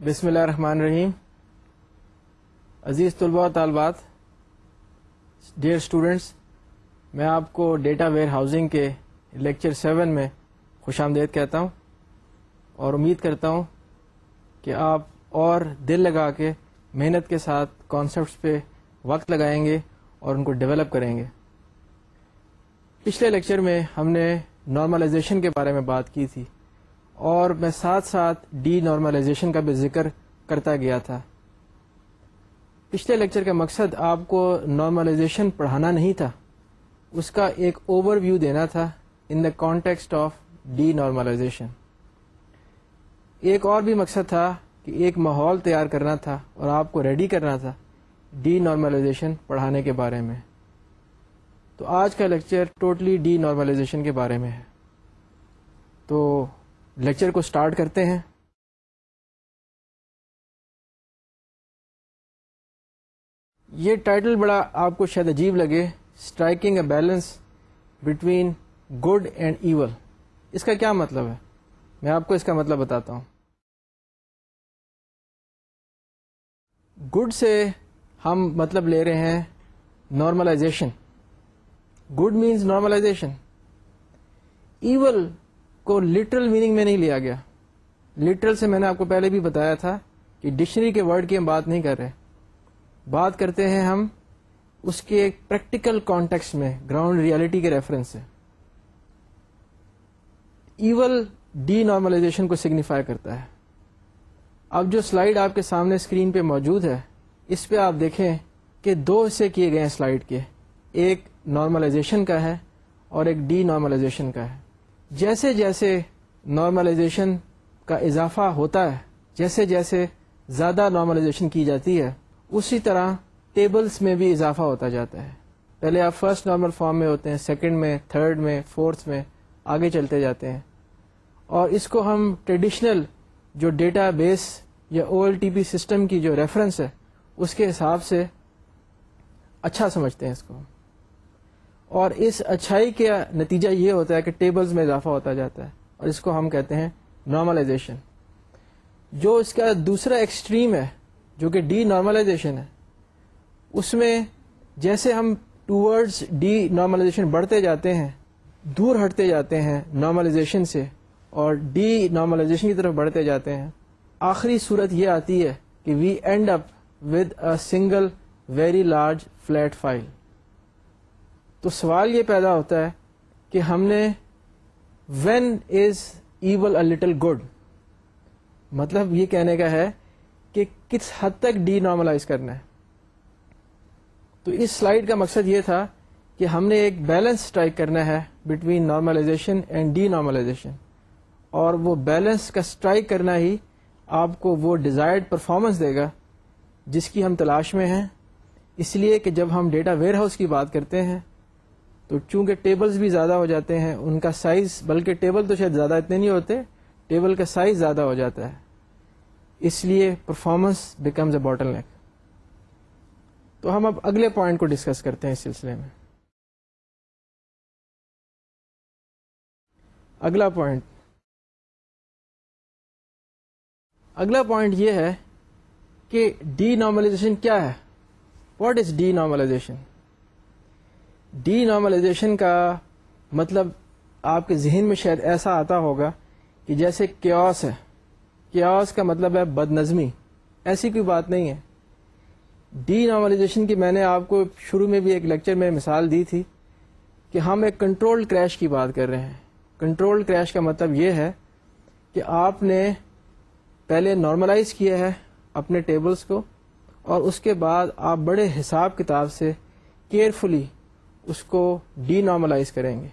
بسم اللہ الرحمن الرحیم۔ عزیز طلباء و طالبات ڈیئر اسٹوڈینٹس میں آپ کو ڈیٹا ویئر ہاؤسنگ کے لیکچر سیون میں خوش آمدید کہتا ہوں اور امید کرتا ہوں کہ آپ اور دل لگا کے محنت کے ساتھ کانسیپٹس پہ وقت لگائیں گے اور ان کو ڈیولپ کریں گے۔ پچھلے لیکچر میں ہم نے نارملائزیشن کے بارے میں بات کی تھی اور میں ساتھ ساتھ ڈی نارملائزیشن کا بھی ذکر کرتا گیا تھا۔ پچھلے لیکچر کا مقصد آپ کو نارملائزیشن پڑھانا نہیں تھا۔ اس کا ایک اوور ویو دینا تھا in the context of denormalization ایک اور بھی مقصد تھا کہ ایک ماحول تیار کرنا تھا اور آپ کو ریڈی کرنا تھا ڈی نارملائزیشن پڑھانے کے بارے میں. تو آج کا لیکچر ٹوٹلی ڈی نارملائزیشن کے بارے میں ہے. تو لیکچر کو سٹارٹ کرتے ہیں. یہ ٹائٹل بڑا آپ کو شاید عجیب لگے striking a balance between good and evil اس کا کیا مطلب ہے؟ میں آپ کو اس کا مطلب بتاتا ہوں۔ گڈ سے ہم مطلب لے رہے ہیں normalization good means normalization evil کو لٹرل میننگ میں نہیں لیا گیا۔ لٹرل سے میں نے آپ کو پہلے بھی بتایا تھا کہ ڈکشنری کے ورڈ کی ہم بات نہیں کر رہے۔ بات کرتے ہیں ہم اس کے ایک پریکٹیکل کانٹیکس میں گراؤنڈ ریالٹی کے ریفرنس سے ایول ڈی نارملائزیشن کو سگنیفائی کرتا ہے۔ اب جو سلائڈ آپ کے سامنے اسکرین پہ موجود ہے، اس پہ آپ دیکھیں کہ دو حصے کیے گئے ہیں سلائڈ کے۔ ایک نارملائزیشن کا ہے اور ایک ڈی نارملائزیشن کا ہے۔ جیسے جیسے نارملائزیشن کا اضافہ ہوتا ہے، جیسے جیسے زیادہ نارملائزیشن کی جاتی ہے، اسی طرح ٹیبلز میں بھی اضافہ ہوتا جاتا ہے۔ پہلے آپ فرسٹ نارمل فارم میں ہوتے ہیں سیکنڈ میں تھرڈ میں فورتھ میں آگے چلتے جاتے ہیں۔ اور اس کو ہم ٹریڈیشنل جو ڈیٹا بیس یا O L T P system کی جو ریفرنس ہے، اس کے حساب سے اچھا سمجھتے ہیں اس کو۔ اور اس اچھائی کا نتیجہ یہ ہوتا ہے کہ ٹیبلز میں اضافہ ہوتا جاتا ہے۔ اور اس کو ہم کہتے ہیں نارملائزیشن جو اس کا دوسرا ایکسٹریم ہے، جو کہ ڈی نارملائزیشن ہے اس میں جیسے ہم ٹورڈز ڈی نارملائزیشن بڑھتے جاتے ہیں، دور ہٹتے جاتے ہیں نارملائزیشن سے، اور ڈی نارملائزیشن کی طرف بڑھتے جاتے ہیں۔ آخری صورت یہ آتی ہے کہ we end up with a single very large flat file تو سوال یہ پیدا ہوتا ہے کہ ہم نے when is evil a little good مطلب یہ کہنے کا ہے کہ کس حد تک ڈی نارملائز کرنا ہے۔ تو اس سلائڈ کا مقصد یہ تھا کہ ہم نے ایک بیلنس اسٹرائک کرنا ہے between normalization and D normalization اور وہ بیلنس کا اسٹرائک کرنا ہی آپ کو وہ ڈیزائرڈ پرفارمنس دے گا جس کی ہم تلاش میں ہیں. اس لیے کہ جب ہم ڈیٹا ویئر ہاؤس کی بات کرتے ہیں تو چونکہ ٹیبلز بھی زیادہ ہو جاتے ہیں، ان کا سائز بلکہ ٹیبل تو شاید زیادہ اتنے نہیں ہوتے ٹیبل کا سائز زیادہ ہو جاتا ہے. اس لیے performance becomes a bottleneck تو ہم اب اگلے پوائنٹ کو ڈسکس کرتے ہیں اس سلسلے میں۔ اگلا پوائنٹ اگلا پوائنٹ یہ ہے کہ ڈی نارملائزیشن کیا ہے؟ What is D normalization D normalization کا مطلب آپ کے ذہن میں شاید ایسا آتا ہوگا کہ جیسے کیوس ہے۔ کیوس کا مطلب ہے بد نظمی ایسی کوئی بات نہیں ہے۔ ڈی نارملائزیشن کی میں نے آپ کو شروع میں بھی ایک لیکچر میں مثال دی تھی کہ ہم ایک کنٹرول کریش کی بات کر رہے ہیں۔ کنٹرول کریش کا مطلب یہ ہے کہ آپ نے پہلے نارملائز کیا ہے اپنے ٹیبلز کو اور اس کے بعد آپ بڑے حساب کتاب سے کیئرفلی اس کو ڈی نارملائز کریں گے۔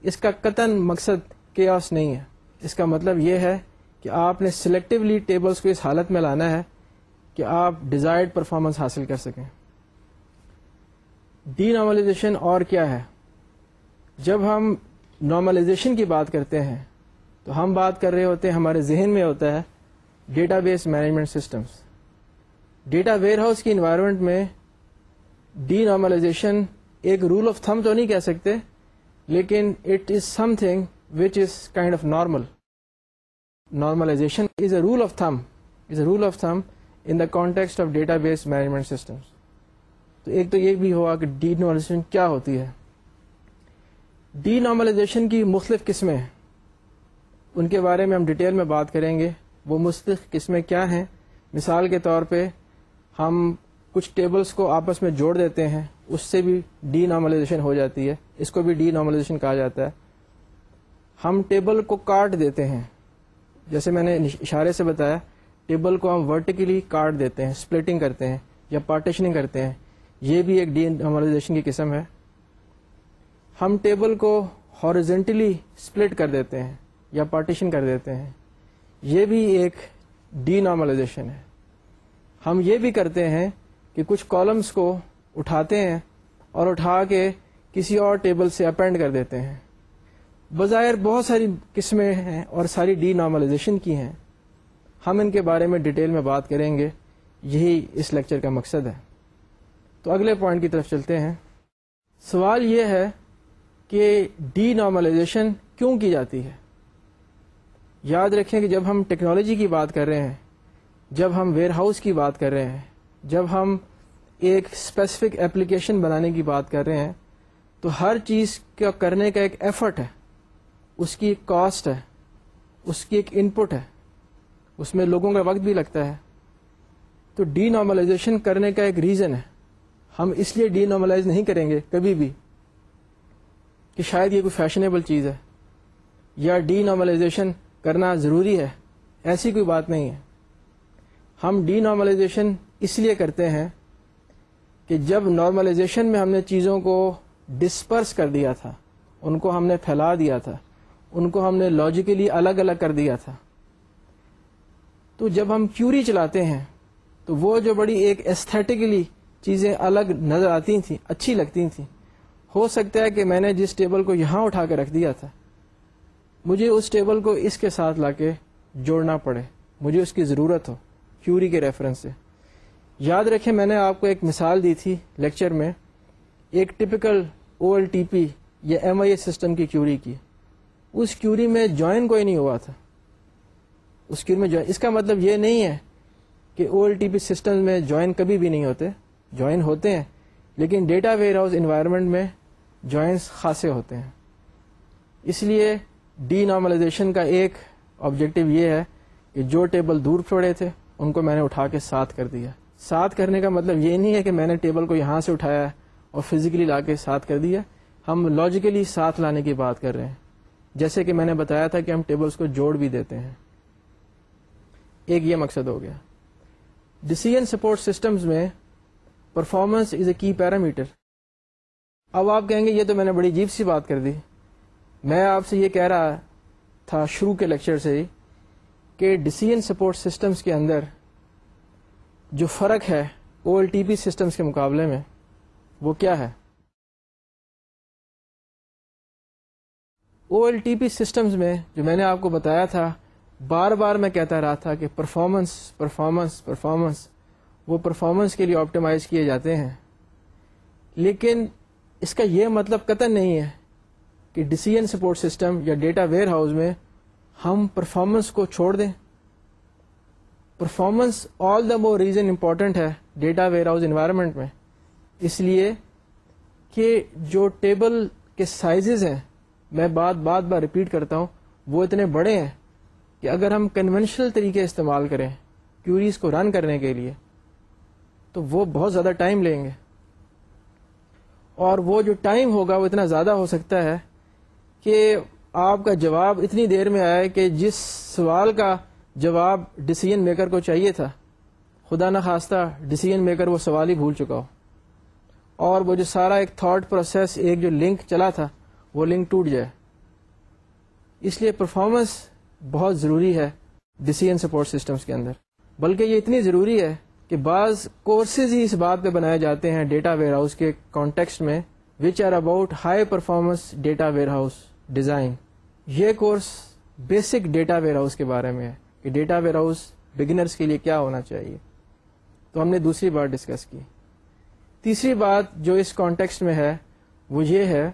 اس کا قطن مقصد کیاس نہیں ہے۔ اس کا مطلب یہ ہے کہ آپ نے سلیکٹولی ٹیبلز کو اس حالت میں لانا ہے کہ آپ ڈیزائرڈ پرفارمنس حاصل کر سکیں۔ ڈی نارملائزیشن اور کیا ہے؟ جب ہم نارملائزیشن کی بات کرتے ہیں، تو ہم بات کر رہے ہوتے ہیں، ہمارے ذہن میں ہوتا ہے database management systems data warehouse کی انوائرمنٹ میں ڈی نارملائزیشن ایک رول آف تھم تو نہیں کہہ سکتے، لیکن it is something which is kind of normal normalization is a rule of thumb is a rule of thumb in the context of database management systems تو ایک تو یہ بھی ہوا کہ ڈی نارملائزیشن کیا ہوتی ہے؟ ڈی نارملائزیشن کی مختلف قسمیں ہیں۔ ان کے بارے میں ہم ڈیٹیل میں بات کریں گے۔ وہ مختلف قسمیں کیا ہیں؟ مثال کے طور پہ ہم کچھ ٹیبلز کو آپس میں جوڑ دیتے ہیں۔ اس سے بھی ڈی نارملائزیشن ہو جاتی ہے۔ اس کو بھی ڈی نارملائزیشن کہا جاتا ہے۔ ہم ٹیبل کو کاٹ دیتے ہیں۔ جیسے میں نے اشارے سے بتایا ٹیبل کو ہم ورٹیکلی کاٹ دیتے ہیں اسپلٹنگ کرتے ہیں یا پارٹیشننگ کرتے ہیں۔ یہ بھی ایک ڈی نارملائزیشن کی قسم ہے۔ ہم ٹیبل کو ہارزینٹلی اسپلٹ کر دیتے ہیں یا پارٹیشن کر دیتے ہیں۔ یہ بھی ایک ڈی نارملائزیشن ہے۔ ہم یہ بھی کرتے ہیں کہ کچھ کالمس کو اٹھاتے ہیں اور اٹھا کے کسی اور ٹیبل سے اپینڈ کر دیتے ہیں۔ بظاہر بہت ساری قسمیں ہیں اور ساری ڈی نارملائزیشن کی ہیں۔ ہم ان کے بارے میں ڈیٹیل میں بات کریں گے۔ یہی اس لیکچر کا مقصد ہے۔ تو اگلے پوائنٹ کی طرف چلتے ہیں۔ سوال یہ ہے کہ ڈی نارملائزیشن کیوں کی جاتی ہے؟ یاد رکھیں کہ جب ہم ٹیکنالوجی کی بات کر رہے ہیں، جب ہم ویئر ہاؤس کی بات کر رہے ہیں، جب ہم ایک اسپیسیفک ایپلیکیشن بنانے کی بات کر رہے ہیں، تو ہر چیز کا کرنے کا ایک ایفرٹ ہے۔ اس کی ایک کاسٹ ہے۔ اس کی ایک ان پٹ ہے۔ اس میں لوگوں کا وقت بھی لگتا ہے۔ تو ڈی نارملائزیشن کرنے کا ایک ریزن ہے۔ ہم اس لیے ڈی نارملائز نہیں کریں گے کبھی بھی کہ شاید یہ کوئی فیشنیبل چیز ہے۔ یا ڈی نارملائزیشن کرنا ضروری ہے۔ ایسی کوئی بات نہیں ہے۔ ہم ڈی نارملائزیشن اس لیے کرتے ہیں کہ جب نارملائزیشن میں ہم نے چیزوں کو ڈسپرس کر دیا تھا، ان کو ہم نے پھیلا دیا تھا، ان کو ہم نے لاجیکلی الگ الگ کر دیا تھا۔ تو جب ہم کیوری چلاتے ہیں، تو وہ جو بڑی ایک استھیٹکلی چیزیں الگ نظر آتی تھیں، اچھی لگتی تھیں۔ ہو سکتا ہے کہ میں نے جس ٹیبل کو یہاں اٹھا کے رکھ دیا تھا، مجھے اس ٹیبل کو اس کے ساتھ لا کے جوڑنا پڑے۔ مجھے اس کی ضرورت ہو کیوری کے ریفرنس سے۔ یاد رکھیں، میں نے آپ کو ایک مثال دی تھی لیکچر میں، ایک typical O L T P یا ایم آئی اے سسٹم کی کیوری کی۔ اس کیوری میں جوائن کوئی نہیں ہوا تھا۔ اس کیوری میں جوائن اس کا مطلب یہ نہیں ہے کہ O L T P system میں جوائن کبھی بھی نہیں ہوتے۔ جوائن ہوتے ہیں، لیکن ڈیٹا ویئر ہاؤس انوائرمنٹ میں جوائنس خاصے ہوتے ہیں۔ اس لیے ڈی نارملائزیشن کا ایک آبجیکٹو یہ ہے کہ جو ٹیبل دور پڑے تھے، ان کو میں نے اٹھا کے ساتھ کر دیا۔ ساتھ کرنے کا مطلب یہ نہیں ہے کہ میں نے ٹیبل کو یہاں سے اٹھایا اور فزیکلی لا کے ساتھ کر دیا۔ ہم لاجیکلی ساتھ لانے کی بات کر رہے ہیں۔ جیسے کہ میں نے بتایا تھا کہ ہم ٹیبلز کو جوڑ بھی دیتے ہیں۔ ایک یہ مقصد ہو گیا۔ ڈسیزن سپورٹ سسٹمز میں performance is a key parameter اب آپ کہیں گے یہ تو میں نے بڑی عجیب سی بات کر دی۔ میں آپ سے یہ کہہ رہا تھا شروع کے لیکچر سے ہی کہ ڈسیزن سپورٹ سسٹمز کے اندر جو فرق ہے O L T P systems کے مقابلے میں وہ کیا ہے؟ O L T P systems میں جو میں نے آپ کو بتایا تھا بار بار میں کہتا رہا تھا کہ پرفارمنس پرفارمنس پرفارمنس وہ پرفارمنس کے لیے آپٹیمائز کیے جاتے ہیں۔ لیکن اس کا یہ مطلب قطن نہیں ہے کہ ڈسیزن سپورٹ سسٹم یا ڈیٹا ویئر ہاؤس میں ہم پرفارمنس کو چھوڑ دیں۔ Performance all the more reason important ہے ڈیٹا ویئر ہاؤس انوائرمنٹ میں۔ اس لیے کہ جو ٹیبل کے سائزز ہیں، میں بات بات بار ریپیٹ کرتا ہوں، وہ اتنے بڑے ہیں۔ کہ اگر ہم کنونشنل طریقے استعمال کریں کیوریز کو رن کرنے کے لیے، تو وہ بہت زیادہ ٹائم لیں گے۔ اور وہ جو ٹائم ہوگا وہ اتنا زیادہ ہو سکتا ہے کہ آپ کا جواب اتنی دیر میں آئے کہ جس سوال کا جواب ڈسیزن میکر کو چاہیے تھا، خدا نخواستہ ڈسیزن میکر وہ سوال ہی بھول چکا ہو۔ اور وہ جو سارا ایک تھاٹ پروسیس ایک جو لنک چلا تھا، وہ لنک ٹوٹ جائے۔ اس لیے پرفارمنس بہت ضروری ہے ڈسیزن سپورٹ سسٹمز کے اندر۔ بلکہ یہ اتنی ضروری ہے کہ بعض کورسز ہی اس بات پہ بنائے جاتے ہیں ڈیٹا ویئر ہاؤس کے کانٹیکسٹ میں which are about high performance data warehouse design یہ course basic data where house کے بارے میں ہے کہ ڈیٹا ویئر ہاؤس بگنرس کے لیے کیا ہونا چاہیے۔ تو ہم نے دوسری بات ڈسکس کی۔ تیسری بات جو اس کانٹیکسٹ میں ہے، وہ یہ ہے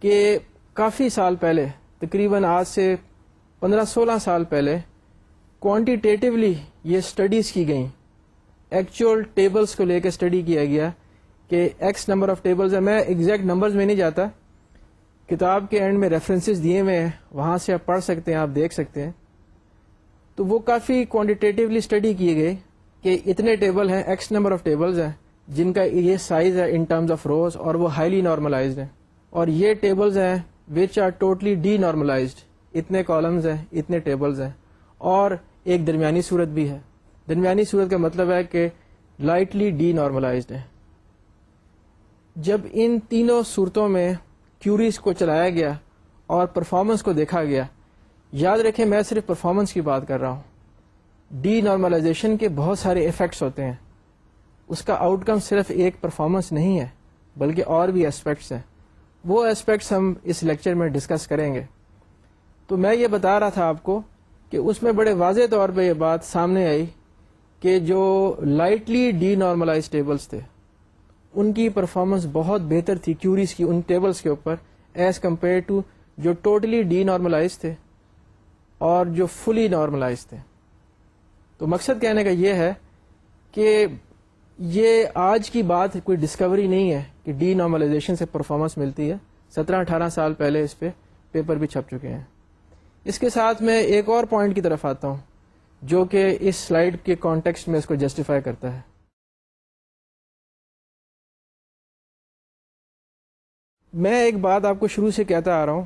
کہ کافی سال پہلے، تقریباً آج سے پندرہ سولہ سال پہلے کوانٹیٹیولی یہ اسٹڈیز کی گئیں۔ ایکچوئل ٹیبلس کو لے کے اسٹڈی کیا گیا کہ ایکس نمبر آف ٹیبلز ہے۔ میں ایگزیکٹ نمبرز میں نہیں جاتا۔ کتاب کے اینڈ میں ریفرنسز دیے ہوئے ہیں۔ وہاں سے آپ پڑھ سکتے ہیں، آپ دیکھ سکتے ہیں۔ تو وہ کافی کوانٹیٹیولی اسٹڈی کیے گئے کہ اتنے ٹیبل ہیں ایکس نمبر آف ٹیبلز ہیں، جن کا یہ سائز ہے ان ٹرمز آف روز اور وہ ہائیلی نارملائزڈ ہیں۔ اور یہ ٹیبلز ہیں which are totally D normalised اتنے کالمز ہیں، اتنے ٹیبلز ہیں، اور ایک درمیانی صورت بھی ہے۔ درمیانی صورت کا مطلب ہے کہ لائٹلی ڈی نارملائزڈ ہے جب ان تینوں صورتوں میں کیوریز کو چلایا گیا اور پرفارمنس کو دیکھا گیا، یاد رکھیں میں صرف پرفارمنس کی بات کر رہا ہوں۔ ڈی نارملائزیشن کے بہت سارے افیکٹس ہوتے ہیں۔ اس کا آؤٹ کم صرف ایک پرفارمنس نہیں ہے، بلکہ اور بھی اسپیکٹس ہیں۔ وہ اسپیکٹس ہم اس لیکچر میں ڈسکس کریں گے۔ تو میں یہ بتا رہا تھا آپ کو کہ اس میں بڑے واضح طور پہ یہ بات سامنے آئی کہ جو لائٹلی ڈی نارملائز ٹیبلس تھے، ان کی پرفارمنس بہت بہتر تھی کیوریز کی ان ٹیبلس کے اوپر ایز کمپیئر ٹو جو ٹوٹلی ڈی نارملائز تھے اور جو فلی نارملائز تھے۔ تو مقصد کہنے کا یہ ہے کہ یہ آج کی بات کوئی ڈسکوری نہیں ہے کہ ڈی نارملائزیشن سے پرفارمنس ملتی ہے۔ سترہ اٹھارہ سال پہلے اس پہ پیپر بھی چھپ چکے ہیں۔ اس کے ساتھ میں ایک اور پوائنٹ کی طرف آتا ہوں، جو کہ اس سلائڈ کے کانٹیکسٹ میں اس کو جسٹیفائی کرتا ہے۔ میں ایک بات آپ کو شروع سے کہتا آ رہا ہوں،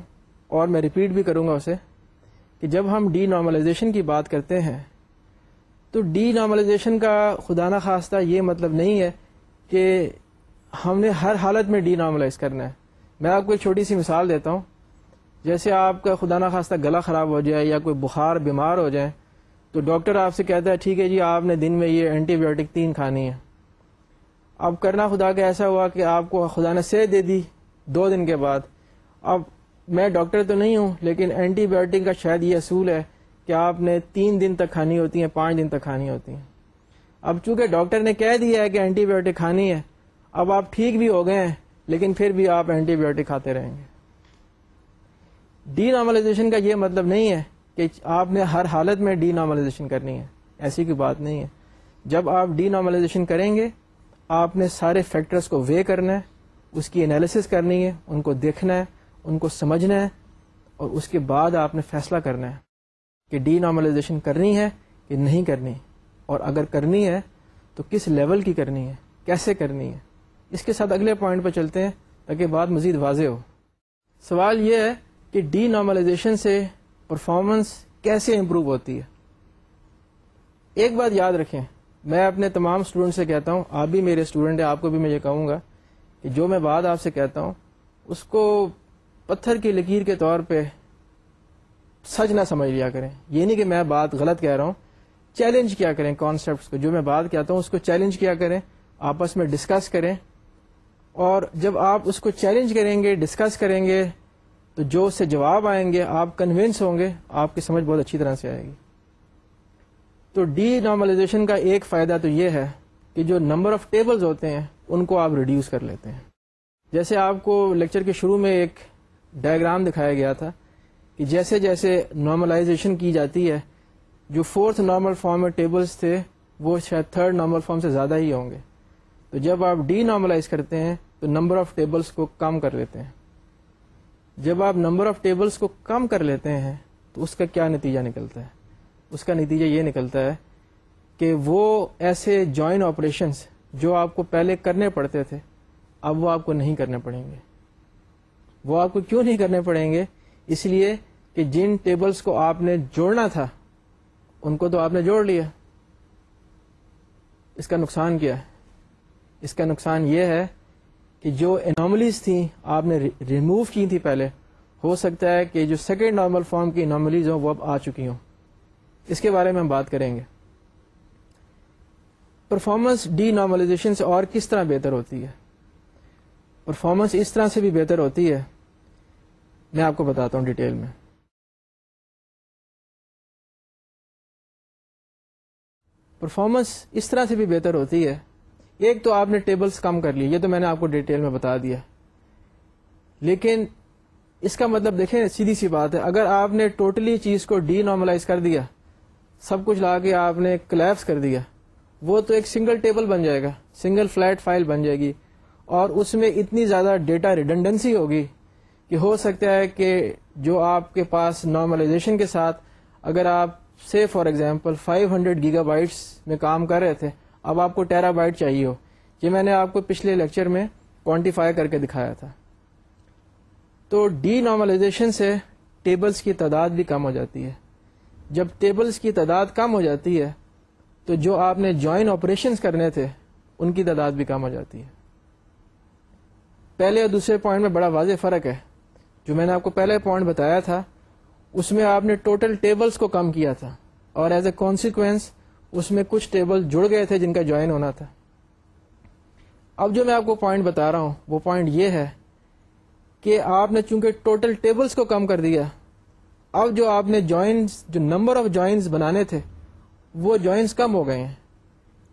اور میں ریپیٹ بھی کروں گا اسے، کہ جب ہم ڈی نارملائزیشن کی بات کرتے ہیں، تو ڈی نارملائزیشن کا خدا نخواستہ یہ مطلب نہیں ہے کہ ہم نے ہر حالت میں ڈی نارملائز کرنا ہے۔ میں آپ کو ایک چھوٹی سی مثال دیتا ہوں۔ جیسے آپ کا خدا نخواستہ گلا خراب ہو جائے یا کوئی بخار بیمار ہو جائے، تو ڈاکٹر آپ سے کہتا ہے، ٹھیک ہے جی آپ نے دن میں یہ اینٹی بایوٹک تین کھانی ہے اب کرنا خدا کا ایسا ہوا کہ آپ کو خدا نے سے دے دی دو دن کے بعد۔ اب میں ڈاکٹر تو نہیں ہوں، لیکن اینٹی بایوٹک کا شاید یہ اصول ہے کہ آپ نے تین دن تک کھانی ہوتی ہیں، پانچ دن تک کھانی ہوتی ہیں۔ اب چونکہ ڈاکٹر نے کہہ دیا ہے کہ اینٹی بایوٹک کھانی ہے، اب آپ ٹھیک بھی ہو گئے ہیں، لیکن پھر بھی آپ اینٹی بایوٹک کھاتے رہیں گے۔ ڈی نارملائزیشن کا یہ مطلب نہیں ہے کہ آپ نے ہر حالت میں ڈی نارملائزیشن کرنی ہے۔ ایسی کوئی بات نہیں ہے۔ جب آپ ڈی نارملائزیشن کریں گے، آپ نے سارے فیکٹرز کو وے کرنا ہے، اس کی انالیسس کرنی ہے، ان کو دیکھنا ہے، ان کو سمجھنا ہے، اور اس کے بعد آپ نے فیصلہ کرنا ہے کہ ڈی نارملائزیشن کرنی ہے کہ نہیں کرنی۔ اور اگر کرنی ہے، تو کس لیول کی کرنی ہے؟ کیسے کرنی ہے؟ اس کے ساتھ اگلے پوائنٹ پہ چلتے ہیں، تاکہ بات مزید واضح ہو۔ سوال یہ ہے کہ ڈی نارملائزیشن سے پرفارمنس کیسے امپروو ہوتی ہے؟ ایک بات یاد رکھیں، میں اپنے تمام اسٹوڈنٹ سے کہتا ہوں، آپ بھی میرے اسٹوڈنٹ ہیں، آپ کو بھی میں یہ کہوں گا کہ جو میں بات آپ سے کہتا ہوں، اس کو پتھر کی لکیر کے طور پہ سچ نہ سمجھ لیا کریں۔ یہ نہیں کہ میں بات غلط کہہ رہا ہوں چیلنج کیا کریں کانسیپٹس کو۔ جو میں بات کہتا ہوں، اس کو چیلنج کیا کریں، آپس میں ڈسکس کریں۔ اور جب آپ اس کو چیلنج کریں گے ڈسکس کریں گے تو جو اس سے جواب آئیں گے، آپ کنوینس ہوں گے، آپ کی سمجھ بہت اچھی طرح سے آئے گی۔ تو ڈی نارملائزیشن کا ایک فائدہ تو یہ ہے کہ جو نمبر آف ٹیبلز ہوتے ہیں، ان کو آپ ریڈیوس کر لیتے ہیں۔ جیسے آپ کو لیکچر کے شروع میں ایک ڈائگرام دکھایا گیا تھا کہ جیسے جیسے نارملائزیشن کی جاتی ہے، جو فورتھ نارمل فارم میں ٹیبلز تھے، وہ شاید تھرڈ نارمل فارم سے زیادہ ہی ہوں گے۔ تو جب آپ ڈی نارملائز کرتے ہیں، تو نمبر آف ٹیبلز کو کم کر لیتے ہیں۔ جب آپ نمبر آف ٹیبلز کو کم کر لیتے ہیں، تو اس کا کیا نتیجہ نکلتا ہے؟ اس کا نتیجہ یہ نکلتا ہے کہ وہ ایسے جوائن آپریشنس جو آپ کو پہلے کرنے پڑتے تھے، اب وہ آپ کو نہیں کرنے پڑیں گے۔ وہ آپ کو کیوں نہیں کرنے پڑیں گے؟ اس لیے کہ جن ٹیبلز کو آپ نے جوڑنا تھا، ان کو تو آپ نے جوڑ لیا۔ اس کا نقصان کیا ہے؟ اس کا نقصان یہ ہے کہ جو اناملیز تھیں آپ نے ریموو کی تھی پہلے، ہو سکتا ہے کہ جو سیکنڈ نارمل فارم کی اناملیز ہوں وہ اب آ چکی ہوں۔ اس کے بارے میں ہم بات کریں گے۔ پرفارمنس ڈی نارملائزیشن سے اور کس طرح بہتر ہوتی ہے؟ پرفارمنس اس طرح سے بھی بہتر ہوتی ہے۔ میں آپ کو بتاتا ہوں ڈیٹیل میں۔ پرفارمنس اس طرح سے بھی بہتر ہوتی ہے۔ ایک تو آپ نے ٹیبلز کم کر لی یہ تو میں نے آپ کو ڈیٹیل میں بتا دیا۔ لیکن اس کا مطلب دیکھیں، سیدھی سی بات ہے، اگر آپ نے ٹوٹلی چیز کو ڈی نارملائز کر دیا، سب کچھ لا کے آپ نے کلیپس کر دیا، وہ تو ایک سنگل ٹیبل بن جائے گا، سنگل فلیٹ فائل بن جائے گی، اور اس میں اتنی زیادہ ڈیٹا ریڈنڈنسی ہوگی کہ ہو سکتا ہے کہ جو آپ کے پاس نارملائزیشن کے ساتھ، اگر آپ سے for example 500 hundred gigabytes میں کام کر رہے تھے اب آپ کو ٹیرا بائٹ چاہیے ہو۔ یہ میں نے آپ کو پچھلے لیکچر میں کوانٹیفائی کر کے دکھایا تھا۔ تو ڈی نارملائزیشن سے ٹیبلز کی تعداد بھی کم ہو جاتی ہے۔ جب ٹیبلز کی تعداد کم ہو جاتی ہے، تو جو آپ نے جوائن آپریشنس کرنے تھے، ان کی تعداد بھی کم ہو جاتی ہے۔ پہلے اور دوسرے پوائنٹ میں بڑا واضح فرق ہے۔ جو میں نے آپ کو پہلے پوائنٹ بتایا تھا، اس میں آپ نے ٹوٹل ٹیبلز کو کم کیا تھا۔ اور ایز اے کانسیکوینس اس میں کچھ ٹیبل جڑ گئے تھے جن کا جوائن ہونا تھا۔ اب جو میں آپ کو پوائنٹ بتا رہا ہوں، وہ پوائنٹ یہ ہے کہ آپ نے چونکہ ٹوٹل ٹیبلز کو کم کر دیا، اب جو آپ نے جوائنس جو نمبر آف جوائنس بنانے تھے، وہ جوائنس کم ہو گئے ہیں۔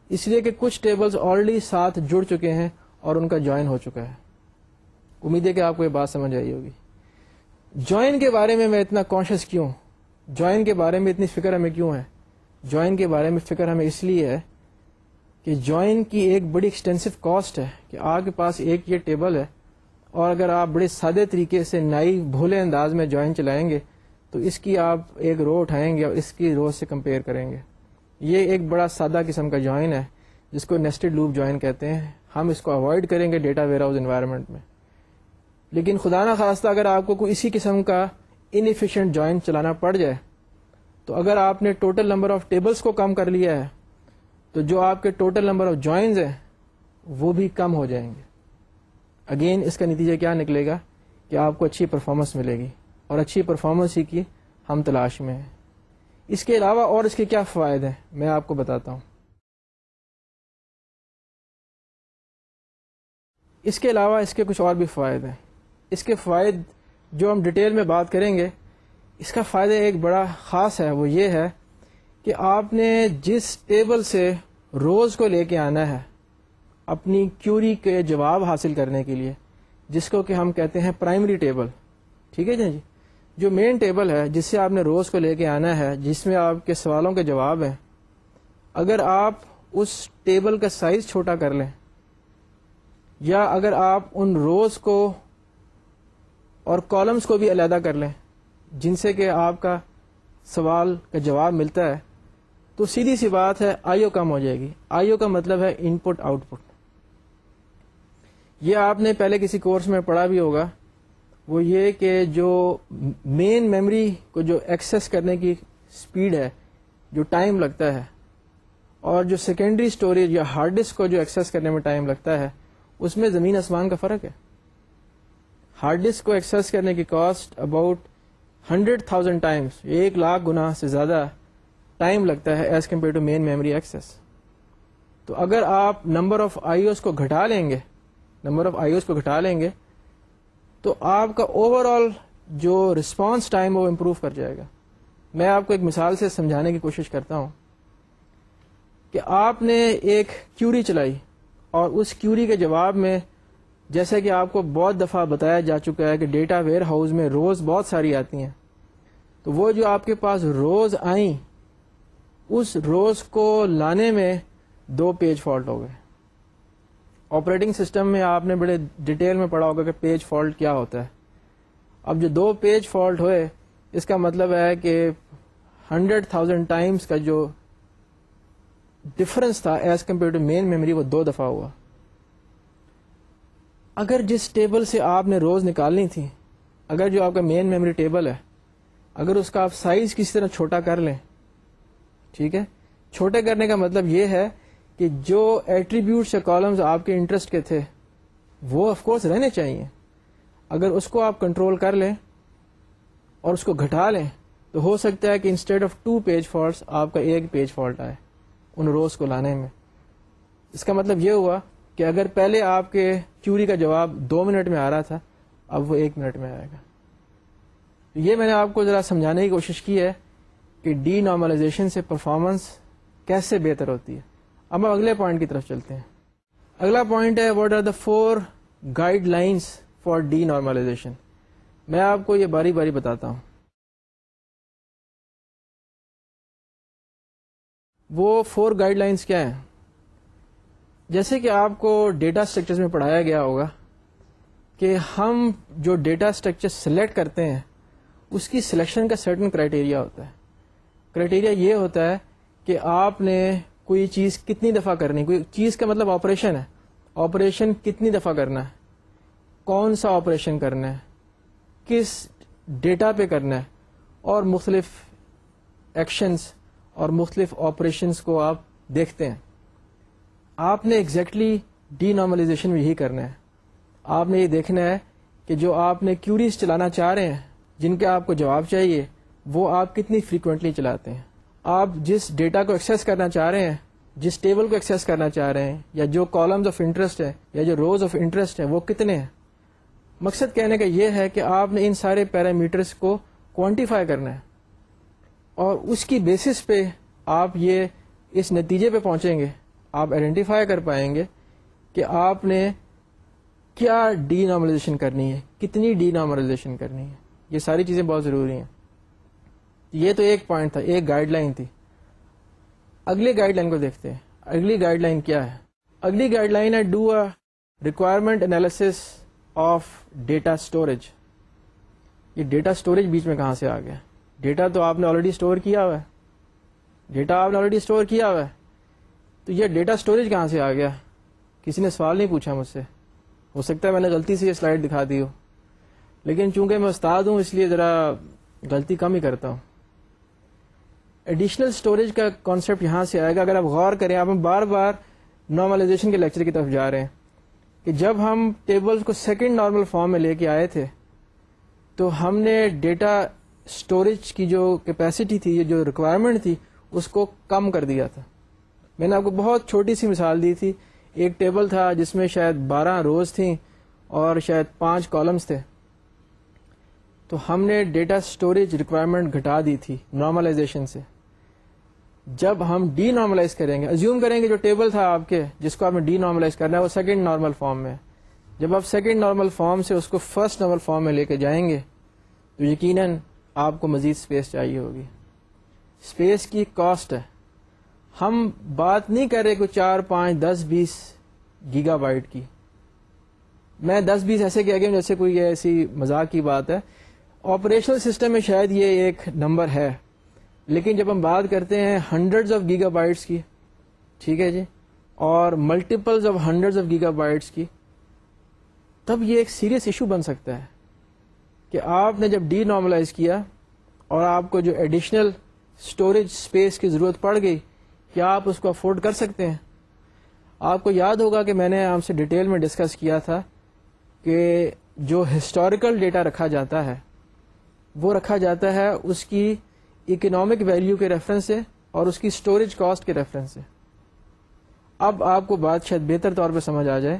اس لیے کہ کچھ ٹیبلز آلریڈی ساتھ جڑ چکے ہیں اور ان کا جوائن ہو چکا ہے۔ امید ہے کہ آپ کو یہ بات سمجھ آئی ہوگی۔ جوائن کے بارے میں میں اتنا کانشیس کیوں؟ جوائن کے بارے میں اتنی فکر ہمیں کیوں ہے؟ جوائن کے بارے میں فکر ہمیں اس لیے ہے کہ جوائن کی ایک بڑی ایکسٹینسو کاسٹ ہے کہ آپ کے پاس ایک یہ ٹیبل ہے اور اگر آپ بڑے سادے طریقے سے نئی بھولے انداز میں جوائن چلائیں گے تو اس کی آپ ایک رو اٹھائیں گے اور اس کی رو سے کمپیئر کریں گے۔ یہ ایک بڑا سادہ قسم کا جوائن ہے جس کو نیسٹڈ لوپ جوائن کہتے ہیں۔ ہم اس کو اوائڈ کریں گے ڈیٹا ویئر ہاؤس انوائرمنٹ میں۔ لیکن خدا نہ خواستہ اگر آپ کو کوئی اسی قسم کا انفیشینٹ جوائن چلانا پڑ جائے تو اگر آپ نے ٹوٹل نمبر آف ٹیبلز کو کم کر لیا ہے، تو جو آپ کے ٹوٹل نمبر آف جوائنز ہیں، وہ بھی کم ہو جائیں گے۔ اگین اس کا نتیجہ کیا نکلے گا؟ کہ آپ کو اچھی پرفارمنس ملے گی۔ اور اچھی پرفارمنس ہی کی ہم تلاش میں ہیں۔ اس کے علاوہ اور اس کے کیا فوائد ہیں؟ میں آپ کو بتاتا ہوں۔ اس کے علاوہ اس کے کچھ اور بھی فوائد ہیں۔ اس کے فوائد جو ہم ڈیٹیل میں بات کریں گے اس کا فائدہ ایک بڑا خاص ہے، وہ یہ ہے کہ آپ نے جس ٹیبل سے روز کو لے کے آنا ہے، اپنی کیوری کے جواب حاصل کرنے کے لیے، جس کو کہ ہم کہتے ہیں پرائمری ٹیبل، ٹھیک ہے جی؟ جو مین ٹیبل ہے، جس سے آپ نے روز کو لے کے آنا ہے، جس میں آپ کے سوالوں کے جواب ہیں، اگر آپ اس ٹیبل کا سائز چھوٹا کر لیں، یا اگر آپ ان روز کو اور کالمس کو بھی علیحدہ کر لیں جن سے کہ آپ کا سوال کا جواب ملتا ہے، تو سیدھی سی بات ہے، آئی او کم ہو جائے گی۔ آئی او کا مطلب ہے ان پٹ آؤٹ پٹ یہ آپ نے پہلے کسی کورس میں پڑھا بھی ہوگا۔ وہ یہ کہ جو مین میموری کو جو ایکسیس کرنے کی اسپیڈ ہے، جو ٹائم لگتا ہے، اور جو سیکنڈری اسٹوریج یا ہارڈ ڈسک کو جو ایکسیس کرنے میں ٹائم لگتا ہے، اس میں زمین آسمان کا فرق ہے۔ ہارڈ ڈسک کو ایکسیس کرنے کی cost about hundred thousand times ایک لاکھ گنا سے زیادہ ٹائم لگتا ہے as compared to main memory access تو اگر آپ نمبر آف آئی اوز کو گھٹا لیں گے، نمبر آف آئی اوز کو گھٹا لیں گے، تو آپ کا اوور آل جو رسپانس ٹائم وہ امپروو کر جائے گا۔ میں آپ کو ایک مثال سے سمجھانے کی کوشش کرتا ہوں کہ آپ نے ایک کیوری چلائی اور اس کیوری کے جواب میں جیسے کہ آپ کو بہت دفعہ بتایا جا چکا ہے کہ ڈیٹا ویئر ہاؤس میں روز بہت ساری آتی ہیں۔ تو وہ جو آپ کے پاس روز آئیں، اس روز کو لانے میں دو پیج فالٹ ہو گئے۔ آپریٹنگ سسٹم میں آپ نے بڑے ڈیٹیل میں پڑھا ہوگا کہ پیج فالٹ کیا ہوتا ہے۔ اب جو دو پیج فالٹ ہوئے، اس کا مطلب ہے کہ ہنڈریڈ تھاؤزینڈ ٹائمس کا جو ڈفرنس تھا as compared to main memory وہ دو دفعہ ہوا۔ اگر جس ٹیبل سے آپ نے روز نکالنی تھی، اگر جو آپ کا مین میموری ٹیبل ہے، اگر اس کا آپ سائز کسی طرح چھوٹا کر لیں، ٹھیک ہے؟ چھوٹے کرنے کا مطلب یہ ہے کہ جو ایٹریبیوٹس یا کالمز آپ کے انٹرسٹ کے تھے، وہ آف کورس رہنے چاہیے۔ اگر اس کو آپ کنٹرول کر لیں اور اس کو گھٹا لیں، تو ہو سکتا ہے کہ instead of two page faults آپ کا ایک پیج فالٹ آئے ان روز کو لانے میں۔ اس کا مطلب یہ ہوا کہ اگر پہلے آپ کے کیوری کا جواب دو منٹ میں آ رہا تھا، اب وہ ایک منٹ میں آئے گا۔ یہ میں نے آپ کو ذرا سمجھانے کی کوشش کی ہے کہ ڈی نارملائزیشن سے پرفارمنس کیسے بہتر ہوتی ہے۔ اب ہم اگلے پوائنٹ کی طرف چلتے ہیں۔ اگلا پوائنٹ ہے what are the four guidelines for denormalization میں آپ کو یہ باری باری بتاتا ہوں۔ وہ فور گائڈ لائنس کیا ہیں؟ جیسے کہ آپ کو ڈیٹا اسٹرکچر میں پڑھایا گیا ہوگا کہ ہم جو ڈیٹا اسٹرکچر سلیکٹ کرتے ہیں، اس کی سلیکشن کا سرٹن کرائٹیریا ہوتا ہے۔ کرائٹیریا یہ ہوتا ہے کہ آپ نے کوئی چیز کتنی دفعہ کرنی، کوئی چیز کا مطلب آپریشن ہے۔ آپریشن کتنی دفعہ کرنا ہے؟ کون سا آپریشن کرنا ہے؟ کس ڈیٹا پہ کرنا ہے؟ اور مختلف ایکشنز اور مختلف آپریشنس کو آپ دیکھتے ہیں۔ آپ نے ایگزیکٹلی ڈی نارملائزیشن میں یہی کرنا ہے۔ آپ نے یہ دیکھنا ہے کہ جو آپ نے کیوریز چلانا چاہ رہے ہیں، جن کے آپ کو جواب چاہیے، وہ آپ کتنی فریکوینٹلی چلاتے ہیں۔ آپ جس ڈیٹا کو ایکسیس کرنا چاہ رہے ہیں، جس ٹیبل کو ایکسیس کرنا چاہ رہے ہیں، یا جو کالمز آف انٹرسٹ ہے یا جو روز آف انٹرسٹ ہے وہ کتنے ہیں؟ مقصد کہنے کا یہ ہے کہ آپ نے ان سارے پیرامیٹرس کو کوانٹیفائی کرنا ہے۔ اور اس کی بیسس پہ آپ یہ اس نتیجے پہ پہنچیں گے۔ آپ آئیڈینٹیفائی کر پائیں گے کہ آپ نے کیا ڈی نارملائزیشن کرنی ہے؟ کتنی ڈی نارملائزیشن کرنی ہے؟ یہ ساری چیزیں بہت ضروری ہیں۔ یہ تو ایک پوائنٹ تھا، ایک گائیڈ لائن تھی۔ اگلی گائیڈ لائن کو دیکھتے ہیں۔ اگلی گائیڈ لائن کیا ہے؟ اگلی گائیڈ لائن ہے do a requirement analysis of data storage یہ ڈیٹا اسٹوریج بیچ میں کہاں سے آ گیا؟ ڈیٹا تو آپ نے آلریڈی اسٹور کیا ہوا ہے۔ ڈیٹا آپ نے آلریڈی اسٹور کیا ہوا ہے۔ تو یہ ڈیٹا اسٹوریج کہاں سے آ گیا؟ کسی نے سوال نہیں پوچھا مجھ سے۔ ہو سکتا ہے میں نے غلطی سے یہ سلائڈ دکھا دی ہو۔ لیکن چونکہ میں استاد ہوں، اس لیے ذرا غلطی کم ہی کرتا ہوں۔ ایڈیشنل اسٹوریج کا کانسیپٹ یہاں سے آئے گا۔ اگر آپ غور کریں، آپ ہم بار بار نارملائزیشن کے لیکچر کی طرف جا رہے ہیں کہ جب ہم ٹیبلز کو سیکنڈ نارمل فارم میں لے کے آئے تھے، تو ہم نے ڈیٹا اسٹوریج کی جو کیپیسٹی تھی جو ریکوائرمنٹ تھی، اس کو کم کر دیا تھا۔ میں نے آپ کو بہت چھوٹی سی مثال دی تھی۔ ایک ٹیبل تھا جس میں شاید بارہ روز تھیں اور شاید پانچ کالمس تھے۔ تو ہم نے ڈیٹا اسٹوریج ریکوائرمنٹ گھٹا دی تھی نارملائزیشن سے۔ جب ہم ڈی نارملائز کریں گے ازیوم کریں گے جو ٹیبل تھا آپ کے، جس کو آپ نے ڈی نارملائز کرنا ہے، وہ سیکنڈ نارمل فارم میں جب آپ سیکنڈ نارمل فارم سے اس کو فرسٹ نارمل فارم میں لے کے جائیں گے، تو یقیناً آپ کو مزید اسپیس چاہیے ہوگی۔ اسپیس کی کاسٹ ہے۔ ہم بات نہیں کر رہے کہ چار پانچ دس بیس گیگا بائٹ کی۔ میں دس بیس ایسے کہہ گیا جیسے کوئی ایسی مزاق کی بات ہے۔ آپریشنل سسٹم میں شاید یہ ایک نمبر ہے۔ لیکن جب ہم بات کرتے ہیں ہنڈریڈ آف گیگا بائٹس کی، ٹھیک ہے جی؟ اور multiples of hundred of gigabytes کی، تب یہ ایک سیریس ایشو بن سکتا ہے۔ کہ آپ نے جب ڈی نارملائز کیا اور آپ کو جو ایڈیشنل اسٹوریج اسپیس کی ضرورت پڑ گئی کیا آپ اس کو افورڈ کر سکتے ہیں؟ آپ کو یاد ہوگا کہ میں نے آپ سے ڈیٹیل میں ڈسکس کیا تھا کہ جو ہسٹوریکل ڈیٹا رکھا جاتا ہے، وہ رکھا جاتا ہے اس کی اکنامک ویلیو کے ریفرنس سے اور اس کی اسٹوریج کاسٹ کے ریفرنس سے۔ اب آپ کو بات شاید بہتر طور پہ سمجھ آ جائے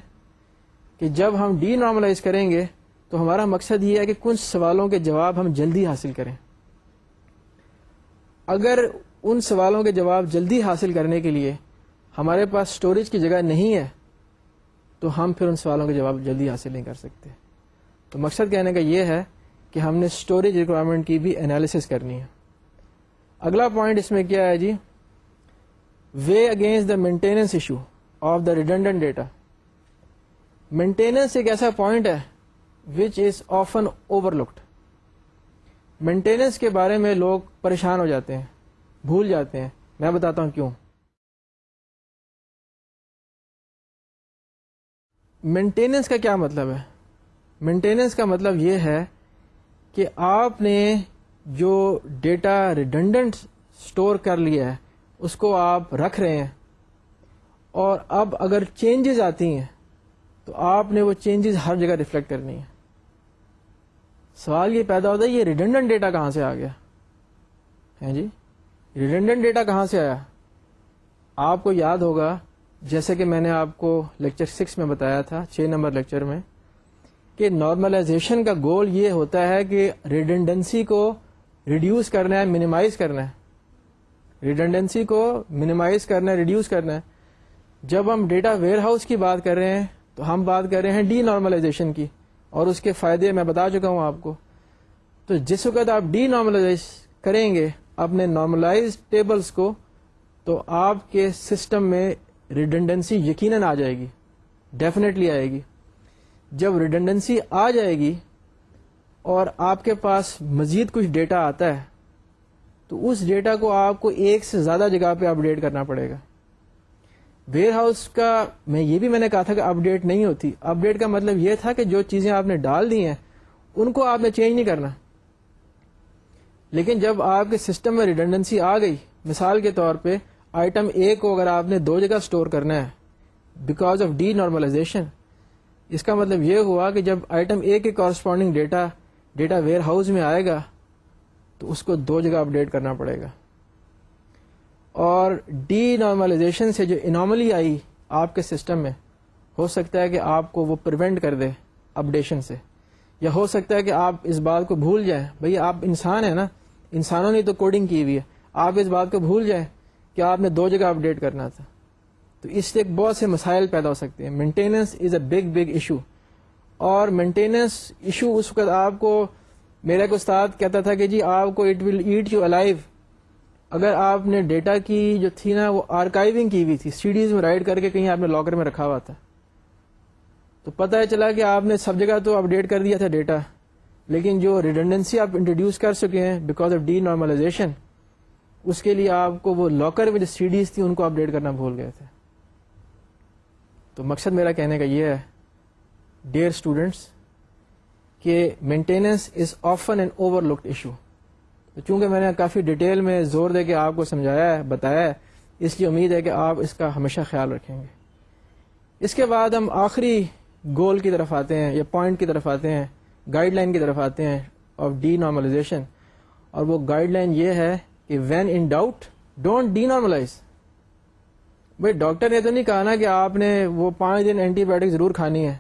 کہ جب ہم ڈی نارملائز کریں گے تو ہمارا مقصد یہ ہے کہ کچھ سوالوں کے جواب ہم جلدی حاصل کریں۔ اگر ان سوالوں کے جواب جلدی حاصل کرنے کے لیے ہمارے پاس اسٹوریج کی جگہ نہیں ہے، تو ہم پھر ان سوالوں کے جواب جلدی حاصل نہیں کر سکتے۔ تو مقصد کہنے کا یہ ہے کہ ہم نے اسٹوریج ریکوائرمنٹ کی بھی انالیس کرنی ہے۔ اگلا پوائنٹ اس میں کیا ہے جی؟ We against the maintenance issue of the redundant data maintenance ایک ایسا پوائنٹ ہے which is often overlooked maintenance کے بارے میں لوگ پریشان ہو جاتے ہیں۔ بھول جاتے ہیں۔ میں بتاتا ہوں کیوں۔ مینٹیننس کا کیا مطلب ہے؟ مینٹیننس کا مطلب یہ ہے کہ آپ نے جو ڈیٹا ریڈنڈنٹ اسٹور کر لیا ہے، اس کو آپ رکھ رہے ہیں۔ اور اب اگر چینجز آتی ہیں، تو آپ نے وہ چینجز ہر جگہ ریفلیکٹ کرنی ہے سوال یہ پیدا ہوتا ہے، یہ ریڈنڈنٹ ڈیٹا کہاں سے آ گیا؟ ہے جی؟ ریڈنڈنٹ ڈیٹا کہاں سے آیا؟ آپ کو یاد ہوگا، جیسے کہ میں نے آپ کو لیکچر سکس میں بتایا تھا، چھ نمبر لیکچر میں، کہ نارملائزیشن کا گول یہ ہوتا ہے کہ ریڈنڈنسی کو ریڈیوس کرنا ہے منیمائز کرنا ہے۔ ریڈنڈنسی کو منیمائز کرنا ہے، ریڈیوس کرنا ہے۔ جب ہم ڈیٹا ویئر ہاؤس کی بات کر رہے ہیں، تو ہم بات کر رہے ہیں ڈی نارملائزیشن کی، اور اس کے فائدے میں بتا چکا ہوں آپ کو۔ تو جس وقت آپ ڈی نارملائز کریں گے اپنے نارملائز ٹیبلس کو تو آپ کے سسٹم میں ریڈنڈنسی یقیناً آ جائے گی۔ ڈیفینیٹلی آئے گی۔ جب ریڈنڈنسی آ جائے گی اور آپ کے پاس مزید کچھ ڈیٹا آتا ہے، تو اس ڈیٹا کو آپ کو ایک سے زیادہ جگہ پہ اپڈیٹ کرنا پڑے گا۔ ویئر ہاؤس کا، میں یہ بھی میں نے کہا تھا کہ اپڈیٹ نہیں ہوتی۔ اپڈیٹ کا مطلب یہ تھا کہ جو چیزیں آپ نے ڈال دی ہیں، ان کو آپ نے چینج نہیں کرنا۔ لیکن جب آپ کے سسٹم میں ریڈنڈنسی آ گئی، مثال کے طور پہ آئٹم اے کو اگر آپ نے دو جگہ اسٹور کرنا ہے بیکاز آف ڈی نارملائزیشن اس کا مطلب یہ ہوا کہ جب آئٹم اے کے corresponding data data where house میں آئے گا، تو اس کو دو جگہ اپڈیٹ کرنا پڑے گا۔ اور ڈی نارملائزیشن سے جو اناملی آئی آپ کے سسٹم میں، ہو سکتا ہے کہ آپ کو وہ پریونٹ کر دے اپڈیشن سے، یا ہو سکتا ہے کہ آپ اس بات کو بھول جائیں۔ بھئی آپ انسان ہیں نا انسانوں نے تو کوڈنگ کی ہوئی ہے۔ آپ اس بات کو بھول جائیں کہ آپ نے دو جگہ اپڈیٹ کرنا تھا۔ تو اس سے بہت سے مسائل پیدا ہو سکتے ہیں۔ Maintenance is a big big issue اور مینٹیننس ایشو اس وقت آپ کو میرا ایک استاد کہتا تھا کہ جی آپ کو it will eat you alive اگر آپ نے ڈیٹا کی جو تھی نا، وہ آرکائیونگ کی ہوئی تھی۔ سیڈیز میں رائڈ کر کے کہیں آپ نے لاکر میں رکھا ہوا تھا۔ تو پتہ چلا کہ آپ نے سب جگہ تو اپڈیٹ کر دیا تھا ڈیٹا لیکن جو ریڈنڈنسی آپ انٹروڈیوس کر چکے ہیں بیکاز آف ڈی نارملائزیشن اس کے لیے آپ کو وہ لاکر میں جو سی ڈیز تھی ان کو اپڈیٹ کرنا بھول گئے تھے۔ تو مقصد میرا کہنے کا یہ ہے ڈیئر اسٹوڈینٹس کہ maintenance is often and overlooked issue چونکہ میں نے کافی ڈیٹیل میں زور دے کے آپ کو سمجھایا ہے، بتایا ہے، اس لیے امید ہے کہ آپ اس کا ہمیشہ خیال رکھیں گے۔ اس کے بعد ہم آخری گول کی طرف آتے ہیں، یا پوائنٹ کی طرف آتے ہیں۔ گائیڈ لائن کی طرف آتے ہیں آف ڈی نارملائزیشن اور وہ گائیڈ لائن یہ ہے کہ when in doubt don't denormalize بھائی ڈاکٹر نے تو نہیں کہا نا کہ آپ نے وہ پانچ دن اینٹی بایوٹک ضرور کھانی ہے.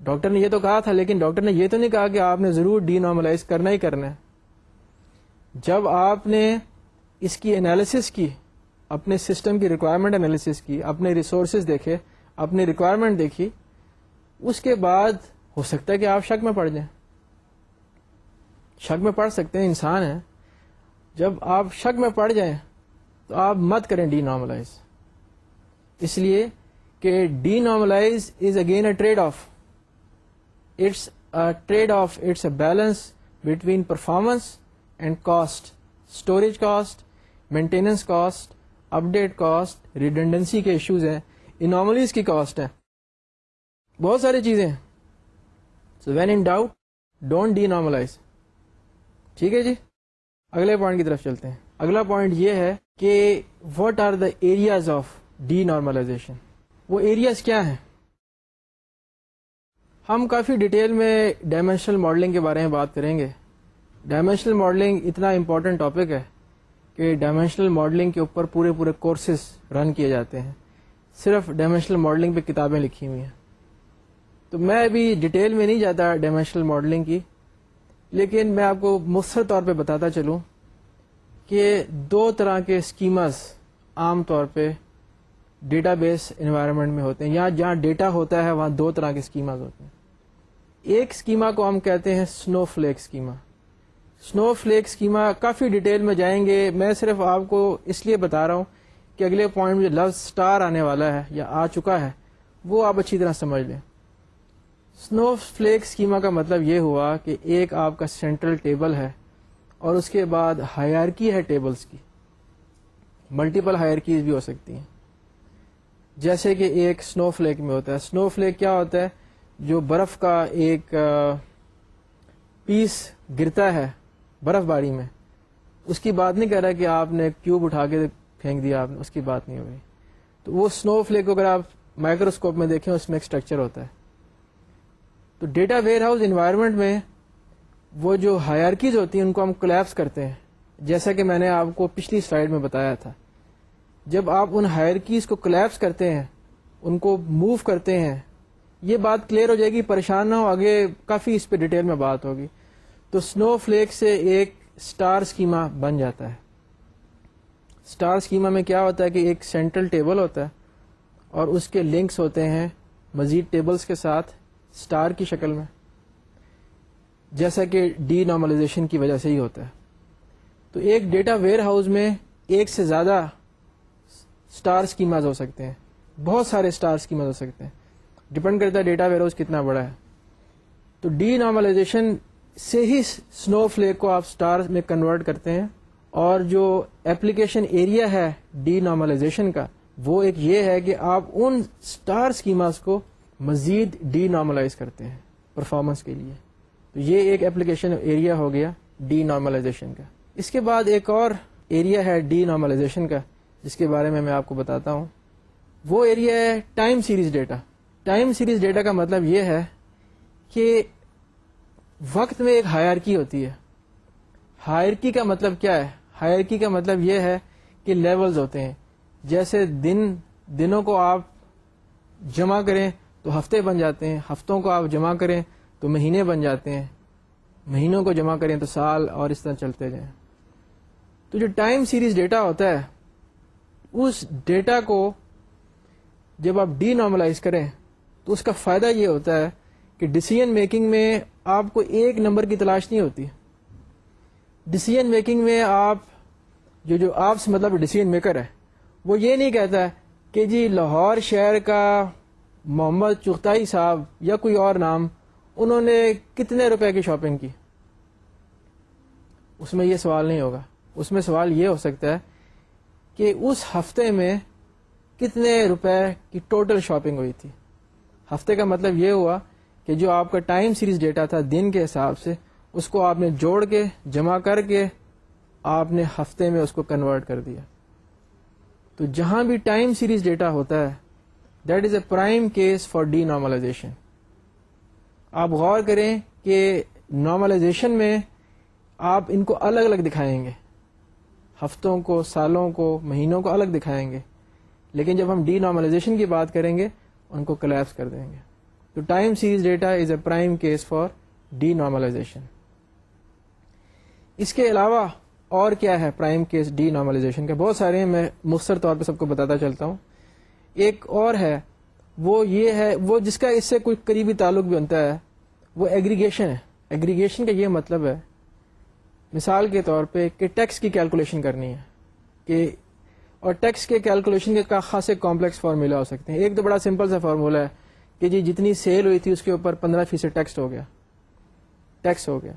ڈاکٹر نے یہ تو کہا تھا لیکن ڈاکٹر نے یہ تو نہیں کہا کہ آپ نے ضرور ڈی نارملائز کرنا ہی کرنا ہے. جب آپ نے اس کی انالیسس کی، اپنے سسٹم کی ریکوائرمنٹ انالیسس کی، اپنے ریسورسز دیکھے، اپنی ریکوائرمنٹ دیکھی، اس کے بعد ہو سکتا ہے کہ آپ شک میں پڑ جائیں۔ شک میں پڑ سکتے ہیں، انسان ہیں۔ جب آپ شک میں پڑ جائیں، تو آپ مت کریں ڈی نارملائز اس لیے کہ denormalize is again a trade off it's trade off it's a balance between performance and cost storage cost maintenance cost update cost redundancy کے ایشوز ہیں۔ اناملیز کی کاسٹ ہے بہت ساری چیزیں so when in doubt don't denormalize ٹھیک ہے جی؟ اگلے پوائنٹ کی طرف چلتے ہیں۔ اگلا پوائنٹ یہ ہے کہ what are the areas of denormalization وہ ایریاز کیا ہیں؟ ہم کافی ڈیٹیل میں ڈائمینشنل ماڈلنگ کے بارے میں بات کریں گے۔ ڈائمینشنل ماڈلنگ اتنا امپورٹنٹ ٹاپک ہے کہ ڈائمینشنل ماڈلنگ کے اوپر پورے پورے کورسز رن کیے جاتے ہیں۔ صرف ڈائمینشنل ماڈلنگ پہ کتابیں لکھی ہوئی ہیں۔ تو میں ابھی ڈیٹیل میں نہیں جاتا ڈائمینشنل ماڈلنگ کی، لیکن میں آپ کو مختصر طور پہ بتاتا چلوں کہ دو طرح کے اسکیمز عام طور پہ ڈیٹا بیس انوائرمنٹ میں ہوتے ہیں، یا جہاں ڈیٹا ہوتا ہے وہاں دو طرح کے اسکیماز ہوتے ہیں۔ ایک اسکیما کو ہم کہتے ہیں snowflake schema snowflake schema کافی ڈیٹیل میں جائیں گے۔ میں صرف آپ کو اس لیے بتا رہا ہوں کہ اگلے پوائنٹ میں جو لفظ اسٹار آنے والا ہے یا آ چکا ہے، وہ آپ اچھی طرح سمجھ لیں۔ سنو فلیک اسکیما کا مطلب یہ ہوا کہ ایک آپ کا سینٹرل ٹیبل ہے اور اس کے بعد ہائرکی ہے ٹیبلز کی۔ ملٹیپل ہائرکیز بھی ہو سکتی ہیں۔ جیسے کہ ایک سنو فلیک میں ہوتا ہے۔ سنو فلیک کیا ہوتا ہے؟ جو برف کا ایک پیس گرتا ہے برف باری میں۔ اس کی بات نہیں کر رہا کہ آپ نے کیوب اٹھا کے پھینک دیا، آپ نے، اس کی بات نہیں ہوئی تو وہ سنو فلیک اگر آپ مائکروسکوپ میں دیکھیں، اس میں ایک اسٹرکچر ہوتا ہے۔ تو ڈیٹا ویئر ہاؤس انوائرمنٹ میں وہ جو ہائرکیز ہوتی ہیں، ان کو ہم کولیپس کرتے ہیں۔ جیسا کہ میں نے آپ کو پچھلی سلائیڈ میں بتایا تھا۔ جب آپ ان ہائر کیز کو کلیپس کرتے ہیں، ان کو موو کرتے ہیں، یہ بات کلیئر ہو جائے گی، پریشان نہ ہو، آگے کافی اس پہ ڈیٹیل میں بات ہوگی۔ تو سنو فلیک سے ایک اسٹار اسکیما بن جاتا ہے۔ اسٹار اسکیما میں کیا ہوتا ہے کہ ایک سینٹرل ٹیبل ہوتا ہے اور اس کے لنکس ہوتے ہیں مزید ٹیبلز کے ساتھ۔ اسٹار کی شکل میں، جیسا کہ ڈی نارملائزیشن کی وجہ سے ہی ہوتا ہے۔ تو ایک ڈیٹا ویئر ہاؤس میں ایک سے زیادہ اسٹار اسکیماز ہو سکتے ہیں۔ بہت سارے اسٹار اسکیماز ہو سکتے ہیں۔ ڈپینڈ کرتا ہے ڈیٹا ویئر ہاؤس کتنا بڑا ہے۔ تو ڈی نارملائزیشن سے ہی سنو فلیک کو آپ اسٹار میں کنورٹ کرتے ہیں۔ اور جو ایپلیکیشن ایریا ہے ڈی نارملائزیشن کا، وہ ایک یہ ہے کہ آپ ان اسٹار اسکیماز کو مزید ڈی نارملائز کرتے ہیں پرفارمنس کے لیے۔ تو یہ ایک ایپلیکیشن ایریا ہو گیا ڈی نارملائزیشن کا۔ اس کے بعد ایک اور ایریا ہے ڈی نارملائزیشن کا، جس کے بارے میں میں آپ کو بتاتا ہوں۔ وہ ایریا ہے time series data time series data کا مطلب یہ ہے کہ وقت میں ایک ہائرکی ہوتی ہے۔ ہائرکی کا مطلب کیا ہے؟ ہائرکی کا مطلب یہ ہے کہ لیولز ہوتے ہیں۔ جیسے دن، دنوں کو آپ جمع کریں تو ہفتے بن جاتے ہیں، ہفتوں کو آپ جمع کریں تو مہینے بن جاتے ہیں۔ مہینوں کو جمع کریں تو سال اور اس طرح چلتے جائیں۔ تو جو ٹائم سیریز ڈیٹا ہوتا ہے، اس ڈیٹا کو جب آپ ڈی نارملائز کریں، تو اس کا فائدہ یہ ہوتا ہے کہ ڈسیزن میکنگ میں آپ کو ایک نمبر کی تلاش نہیں ہوتی۔ ڈسیزن میکنگ میں آپ، جو جو آپ سے مطلب ڈسیزن میکر ہے، وہ یہ نہیں کہتا کہ جی لاہور شہر کا محمد چغتائی صاحب یا کوئی اور نام، انہوں نے کتنے روپے کی شاپنگ کی؟ اس میں یہ سوال نہیں ہوگا۔ اس میں سوال یہ ہو سکتا ہے کہ اس ہفتے میں کتنے روپے کی ٹوٹل شاپنگ ہوئی تھی؟ ہفتے کا مطلب یہ ہوا کہ جو آپ کا ٹائم سیریز ڈیٹا تھا دن کے حساب سے، اس کو آپ نے جوڑ کے، جمع کر کے آپ نے ہفتے میں اس کو کنورٹ کر دیا۔ تو جہاں بھی ٹائم سیریز ڈیٹا ہوتا ہے that is a prime case for denormalization آپ غور کریں کہ نارملائزیشن میں آپ ان کو الگ الگ دکھائیں گے۔ ہفتوں کو، سالوں کو، مہینوں کو الگ دکھائیں گے۔ لیکن جب ہم ڈی نارملائزیشن کی بات کریں گے، ان کو کلیپس کر دیں گے۔ تو time series data is a prime case for denormalization اس کے علاوہ اور کیا ہے پرائم کیس ڈی نارملائزیشن کے؟ بہت سارے ہیں، میں مختصر طور پہ سب کو بتاتا چلتا ہوں۔ ایک اور ہے، وہ یہ ہے، وہ جس کا اس سے کوئی قریبی تعلق بھی بنتا ہے، وہ ایگریگیشن ہے۔ ایگریگیشن کا یہ مطلب ہے، مثال کے طور پہ کہ ٹیکس کی کیلکولیشن کرنی ہے، کہ اور ٹیکس کے کیلکولیشن کے خاصے کمپلیکس فارمولا ہو سکتے ہیں۔ ایک تو بڑا سمپل سا فارمولا ہے کہ جی جتنی سیل ہوئی تھی اس کے اوپر پندرہ فیصد ٹیکس ہو گیا۔ ٹیکس ہو گیا۔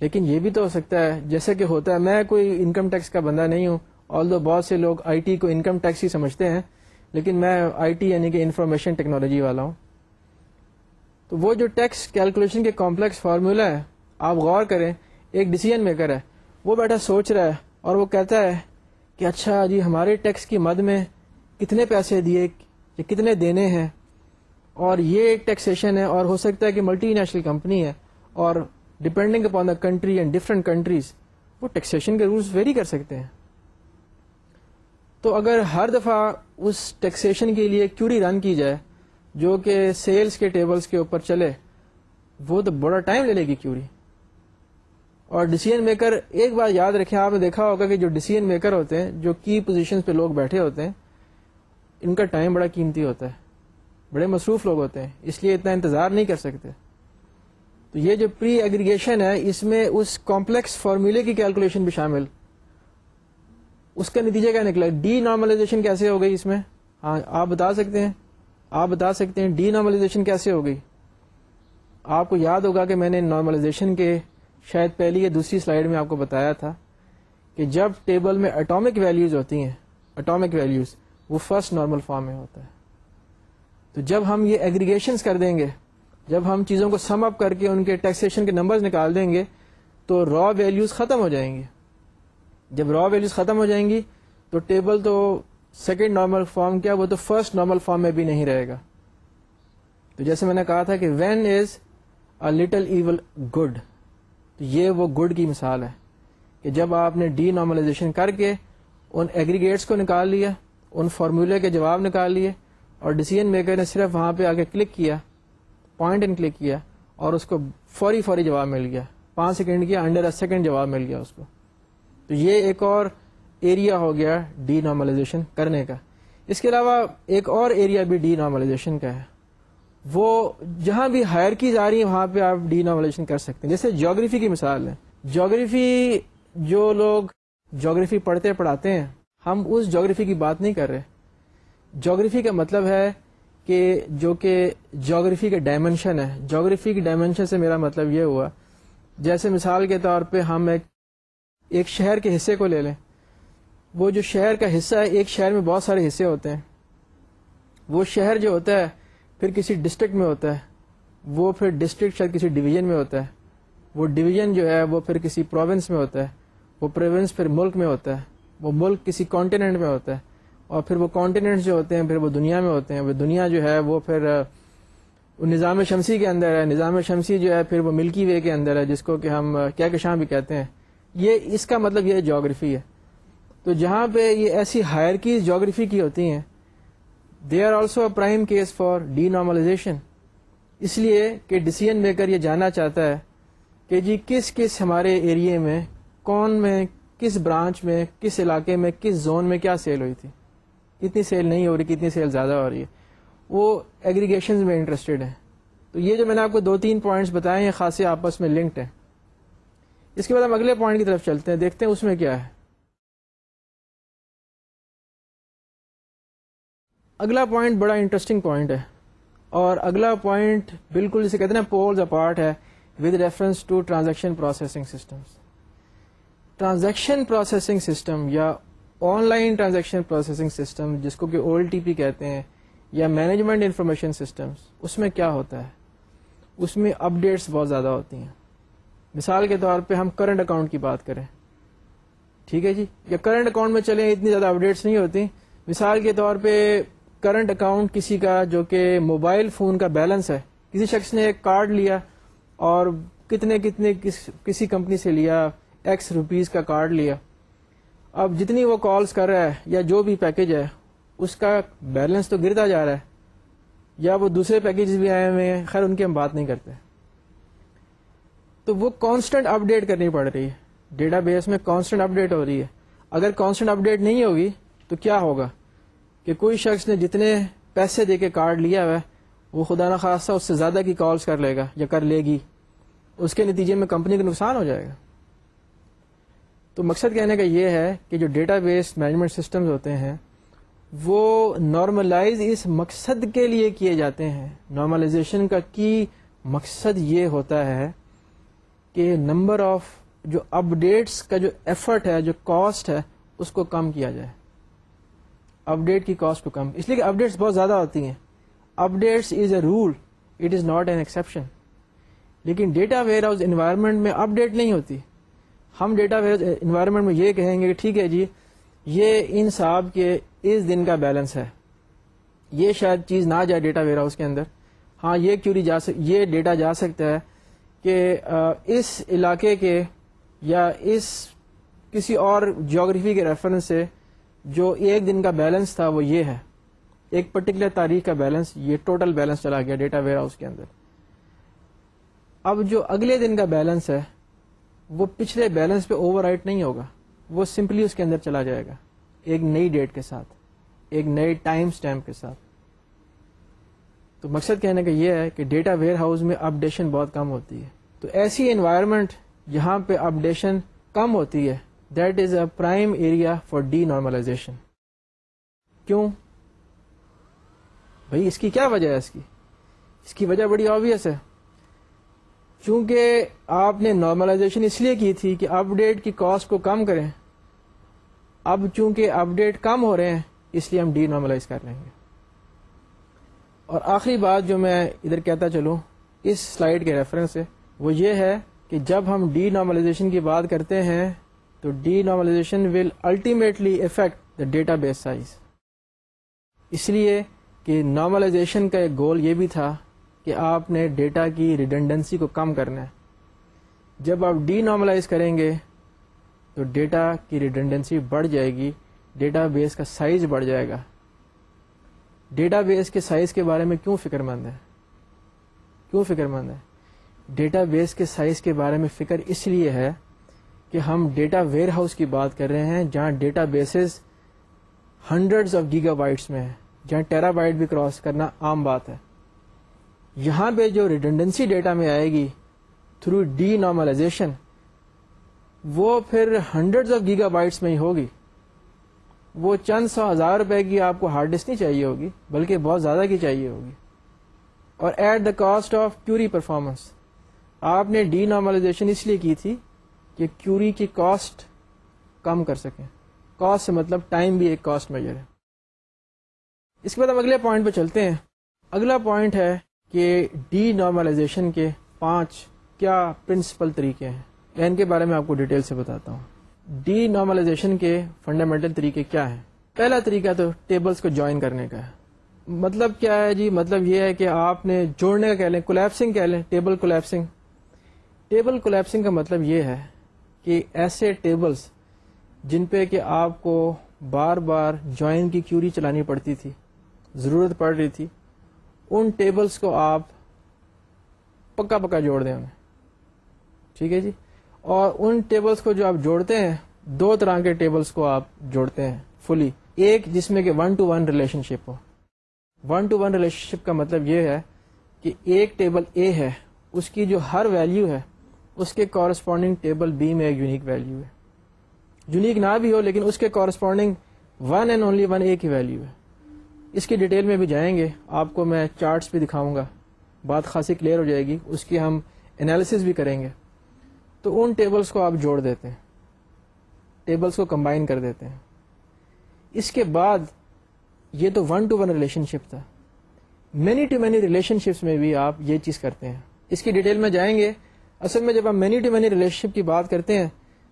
لیکن یہ بھی تو ہو سکتا ہے، جیسے کہ ہوتا ہے، میں کوئی انکم ٹیکس کا بندہ نہیں ہوں آل دو بہت سے لوگ آئی ٹی کو انکم ٹیکس ہی سمجھتے ہیں لیکن میں آئی ٹی یعنی کہ انفارمیشن ٹیکنالوجی والا ہوں۔ تو وہ جو ٹیکس کیلکولیشن کے کمپلیکس فارمولا ہے، آپ غور کریں، ایک ڈسیزن میکر ہے۔ وہ بیٹھا سوچ رہا ہے اور وہ کہتا ہے کہ اچھا جی ہمارے ٹیکس کی مد میں کتنے پیسے دیے، یا کتنے دینے ہیں۔ اور یہ ایک ٹیکسیشن ہے اور ہو سکتا ہے کہ ملٹی نیشنل کمپنی ہے اور depending upon the country and different countries وہ ٹیکسیشن کے رولس ویری کر سکتے ہیں۔ تو اگر ہر دفعہ اس ٹیکسیشن کے لیے کیوری رن کی جائے، جو کہ سیلز کے ٹیبلز کے اوپر چلے، وہ تو بڑا ٹائم لے لے گی کیوری اور ڈسیزن میکر ایک بار یاد رکھیں، آپ نے دیکھا ہوگا کہ جو ڈسیزن میکر ہوتے ہیں، جو کی پوزیشن پہ لوگ بیٹھے ہوتے ہیں، ان کا ٹائم بڑا قیمتی ہوتا ہے۔ بڑے مصروف لوگ ہوتے ہیں، اس لیے اتنا انتظار نہیں کر سکتے۔ تو یہ جو پری ایگریگیشن ہے، اس میں اس کمپلیکس فارمولے کی کیلکولیشن بھی شامل۔ اس کا نتیجہ کیا نکلا ڈی نارملائزیشن کیسے ہو گئی اس میں؟ ہاں آپ بتا سکتے ہیں۔ آپ بتا سکتے ہیں ڈی نارملائزیشن کیسے ہو گئی۔ آپ کو یاد ہوگا کہ میں نے نارملائزیشن کے شاید پہلی یا دوسری سلائیڈ میں آپ کو بتایا تھا کہ جب ٹیبل میں اٹامک ویلیوز ہوتی ہیں، اٹامک ویلیوز، وہ فرسٹ نارمل فارم میں ہوتا ہے۔ تو جب ہم یہ ایگریگیشنس کر دیں گے، جب ہم چیزوں کو سم اپ کر کے ان کے ٹیکسیشن کے نمبرز نکال دیں گے، تو را ویلیوز ختم ہو جائیں گے۔ جب را ویلوز ختم ہو جائیں گی، تو ٹیبل تو سیکنڈ نارمل فارم کیا، وہ تو فرسٹ نارمل فارم میں بھی نہیں رہے گا۔ تو جیسے میں نے کہا تھا کہ when is a little even good تو یہ وہ گڈ کی مثال ہے کہ جب آپ نے ڈی نارملائزیشن کر کے ان ایگریگیٹس کو نکال لیا، ان فارمولے کے جواب نکال لیے، اور ڈیسیجن میکر نے صرف وہاں پہ آگے کلک کیا پوائنٹ اینڈ کلک کیا، اور اس کو فوری فوری جواب مل گیا۔ پانچ سیکنڈ کیا انڈر اے سیکنڈ جواب مل گیا اس کو۔ تو یہ ایک اور ایریا ہو گیا ڈی نارملائزیشن کرنے کا۔ اس کے علاوہ ایک اور ایریا بھی ڈی نارملائزیشن کا ہے۔ وہ جہاں بھی ہائر کیز آ رہی ہیں، وہاں پہ آپ ڈی نارملائزیشن کر سکتے ہیں۔ جیسے جیوگرافی کی مثال ہے۔ جیوگرافی جو لوگ جیوگرافی پڑھتے پڑھاتے ہیں، ہم اس جیوگرافی کی بات نہیں کر رہے۔ جیوگرافی کا مطلب ہے کہ جو کہ جیوگرافی کا ڈائمنشن ہے۔ جیوگرافی کی ڈائمنشن سے میرا مطلب یہ ہوا۔ جیسے مثال کے طور پہ ہم ایک ایک شہر کے حصے کو لے لیں۔ وہ جو شہر کا حصہ ہے، ایک شہر میں بہت سارے حصے ہوتے ہیں۔ وہ شہر جو ہوتا ہے، پھر کسی ڈسٹرکٹ میں ہوتا ہے۔ وہ پھر ڈسٹرکٹ شاید کسی ڈویژن میں ہوتا ہے۔ وہ ڈویژن جو ہے، وہ پھر کسی پروونس میں ہوتا ہے۔ وہ پروونس پھر ملک میں ہوتا ہے۔ وہ ملک کسی کانٹیننٹ میں ہوتا ہے۔ اور پھر وہ کانٹیننٹ جو ہوتے ہیں، پھر وہ دنیا میں ہوتے ہیں۔ وہ دنیا جو ہے، وہ پھر نظام شمسی کے اندر ہے۔ نظام شمسی جو ہے، پھر وہ ملکی وے کے اندر ہے، جس کو کہ ہم، کیا کشاں بھی کہتے ہیں۔ یہ اس کا مطلب یہ جاگرفی ہے۔ تو جہاں پہ یہ ایسی ہائر کی جاگرفی کی ہوتی ہیں they are also a prime case for denormalization اس لیے کہ ڈسیزن میکر یہ جاننا چاہتا ہے کہ جی کس کس ہمارے ایریے میں، کون میں، کس برانچ میں، کس علاقے میں، کس زون میں کیا سیل ہوئی تھی۔ کتنی سیل نہیں ہو رہی، کتنی سیل زیادہ ہو رہی ہے۔ وہ ایگریگیشن میں انٹرسٹیڈ ہیں۔ تو یہ جو میں نے آپ کو دو تین پوائنٹس بتائے ہیں خاصے آپس میں لنکڈ ہیں۔ اس کے بعد ہم اگلے پوائنٹ کی طرف چلتے ہیں، دیکھتے ہیں اس میں کیا ہے۔ اگلا پوائنٹ بڑا انٹرسٹنگ پوائنٹ ہے، اور اگلا پوائنٹ بالکل جسے کہتے ہیں پولز اپارٹ ہے with reference to transaction processing system transaction processing system یا online transaction processing system جس کو کہ اول ٹی پی کہتے ہیں، یا مینجمنٹ انفارمیشن سسٹمس اس میں کیا ہوتا ہے؟ اس میں اپ ڈیٹس بہت زیادہ ہوتی ہیں۔ مثال کے طور پہ ہم کرنٹ اکاؤنٹ کی بات کریں۔ ٹھیک ہے جی؟ یا کرنٹ اکاؤنٹ میں چلیں اتنی زیادہ اپڈیٹس نہیں ہوتی۔ مثال کے طور پہ کرنٹ اکاؤنٹ کسی کا جو کہ موبائل فون کا بیلنس ہے کسی شخص نے ایک کارڈ لیا اور کتنے کتنے کس, کسی کمپنی سے لیا ایکس روپیز کا کارڈ لیا۔ اب جتنی وہ کالز کر رہا ہے یا جو بھی پیکج ہے اس کا بیلنس تو گرتا جا رہا ہے۔ یا وہ دوسرے پیکیج بھی آئے ہوئے ہیں خیر ان کی ہم بات نہیں کرتے۔ تو وہ کانسٹنٹ اپ ڈیٹ کرنی پڑ رہی ہے۔ ڈیٹا بیس میں کانسٹنٹ اپ ڈیٹ ہو رہی ہے۔ اگر کانسٹنٹ اپ ڈیٹ نہیں ہوگی تو کیا ہوگا؟ کہ کوئی شخص نے جتنے پیسے دے کے کارڈ لیا ہوا ہے، وہ خدا نخواستہ اس سے زیادہ کی کالس کر لے گا یا کر لے گی۔ اس کے نتیجے میں کمپنی کا نقصان ہو جائے گا۔ تو مقصد کہنے کا یہ ہے کہ جو ڈیٹا بیس مینجمنٹ سسٹمز ہوتے ہیں، وہ نارملائز اس مقصد کے لیے کیے جاتے ہیں۔ نارملائزیشن کا کی مقصد یہ ہوتا ہے کہ نمبر آف جو اپ ڈیٹس کا جو ایفرٹ ہے، جو کاسٹ ہے، اس کو کم کیا جائے۔ اپ ڈیٹ کی کاسٹ کو کم۔ اس لیے کہ اپ ڈیٹس بہت زیادہ ہوتی ہیں۔ Updates is a rule, it is not an exception لیکن ڈیٹا ویئر ہاؤس انوائرمنٹ میں اپ ڈیٹ نہیں ہوتی۔ ہم ڈیٹا ویئر ہاؤس انوائرمنٹ میں یہ کہیں گے کہ ٹھیک ہے جی یہ ان صاحب کے اس دن کا بیلنس ہے۔ یہ شاید چیز نہ جائے ڈیٹا ویئر ہاؤس کے اندر۔ ہاں یہ کیوری جا سک، یہ ڈیٹا جا سکتا ہے کہ اس علاقے کے یا اس کسی اور جیوگرافی کے ریفرنس سے جو ایک دن کا بیلنس تھا وہ یہ ہے۔ ایک پرٹیکولر تاریخ کا بیلنس یہ ٹوٹل بیلنس چلا گیا ڈیٹا ویئر ہاؤس کے اندر۔ اب جو اگلے دن کا بیلنس ہے، وہ پچھلے بیلنس پہ اوور رائٹ نہیں ہوگا، وہ سمپلی اس کے اندر چلا جائے گا۔ ایک نئی ڈیٹ کے ساتھ، ایک نئے ٹائم اسٹیمپ کے ساتھ۔ تو مقصد کہنے کا یہ ہے کہ ڈیٹا ویئر ہاؤس میں اپڈیشن بہت کم ہوتی ہے۔ تو ایسی انوائرمنٹ جہاں پہ اپڈیشن کم ہوتی ہے۔ That is a prime area for denormalization کیوں؟ بھائی، اس کی کیا وجہ ہے اس کی؟ اس کی وجہ بڑی آبیس ہے۔ چونکہ آپ نے نارملائزیشن اس لیے کی تھی کہ اپ ڈیٹ کی کاسٹ کو کم کریں۔ اب چونکہ اپ ڈیٹ کم ہو رہے ہیں، اس لیے ہم ڈی نارملائز کر لیں گے اور آخری بات جو میں ادھر کہتا چلوں، اس سلائڈ کے ریفرنس سے، وہ یہ ہے کہ جب ہم ڈی نارملائزیشن کی بات کرتے ہیں، تو denormalization will ultimately affect the database size اس لیے کہ نارملائزیشن کا ایک گول یہ بھی تھا کہ آپ نے ڈیٹا کی ریڈنڈنسی کو کم کرنا ہے۔ جب آپ ڈی نارملائز کریں گے، تو ڈیٹا کی ریڈنڈنسی بڑھ جائے گی ڈیٹا بیس کا سائز بڑھ جائے گا۔ ڈیٹا بیس کے سائز کے بارے میں کیوں فکر مند ہے؟ کیوں فکر مند ہے؟ ڈیٹا بیس کے سائز کے بارے میں فکر اس لیے ہے کہ ہم ڈیٹا ویئر ہاؤس کی بات کر رہے ہیں جہاں databases hundred of gigabytes میں ہے جہاں ٹیرا بائٹ بھی کراس کرنا عام بات ہے۔ یہاں پہ جو ریڈنڈنسی ڈیٹا میں آئے گی تھرو ڈی نارملائزیشن وہ پھر ہنڈریڈ آف گیگا بائٹس میں ہی ہوگی۔ وہ چند سو ہزار روپے کی آپ کو ہارڈ ڈسک نہیں چاہیے ہوگی، بلکہ بہت زیادہ کی چاہیے ہوگی۔ اور at the cost of query performance آپ نے ڈی نارملائزیشن اس لیے کی تھی کہ کیوری کی کاسٹ کم کر سکیں۔ کاسٹ سے مطلب ٹائم بھی ایک کاسٹ میجر ہے۔ اس کے بعد ہم اگلے پوائنٹ پہ چلتے ہیں۔ اگلا پوائنٹ ہے کہ ڈی نارملائزیشن کے پانچ کیا پرنسپل طریقے ہیں۔ ان کے بارے میں آپ کو ڈیٹیل سے بتاتا ہوں۔ ڈی نارملائزیشن کے فنڈامنٹل طریقے کیا ہیں؟ پہلا طریقہ تو ٹیبلز کو جوائن کرنے کا ہے۔ مطلب کیا ہے جی؟ مطلب یہ ہے کہ آپ نے جوڑنے کا کہہ لیں کولیپسنگ کہہ لیں ٹیبل کولیپسنگ ٹیبل کولیپسنگ کا مطلب یہ ہے کہ ایسے ٹیبلز جن پہ کہ آپ کو بار بار جوائن کی کیوری چلانی پڑتی تھی، ضرورت پڑ رہی تھی، ان ٹیبلز کو آپ پکا پکا جوڑ دیں انہیں۔ ٹھیک ہے جی؟ اور ان ٹیبلز کو جو آپ جوڑتے ہیں، دو طرح کے ٹیبلز کو آپ جوڑتے ہیں فلی ایک جس میں کہ one to one relationship ہو۔ One to one relationship کا مطلب یہ ہے کہ ایک ٹیبل اے ہے، اس کی جو ہر ویلو ہے، اس کے کورسپونڈنگ ٹیبل بی میں ایک یونیک ویلو ہے۔ یونیک نہ بھی ہو، لیکن اس کے corresponding one and only one A کی ویلو ہے۔ اس کی ڈیٹیل میں بھی جائیں گے۔ آپ کو میں چارٹس بھی دکھاؤں گا۔ بات خاصی کلیئر ہو جائے گی۔ اس کی ہم انالیس بھی کریں گے۔ تو ان ٹیبلز کو آپ جوڑ دیتے ہیں۔ ٹیبلز کو کمبائن کر دیتے ہیں۔ اس کے بعد یہ تو one to one relationship تھا۔ Many to many relationships میں بھی آپ یہ چیز کرتے ہیں۔ اس کی ڈیٹیل میں جائیں گے۔ اصل میں جب آپ many to many relationship کی بات کرتے ہیں،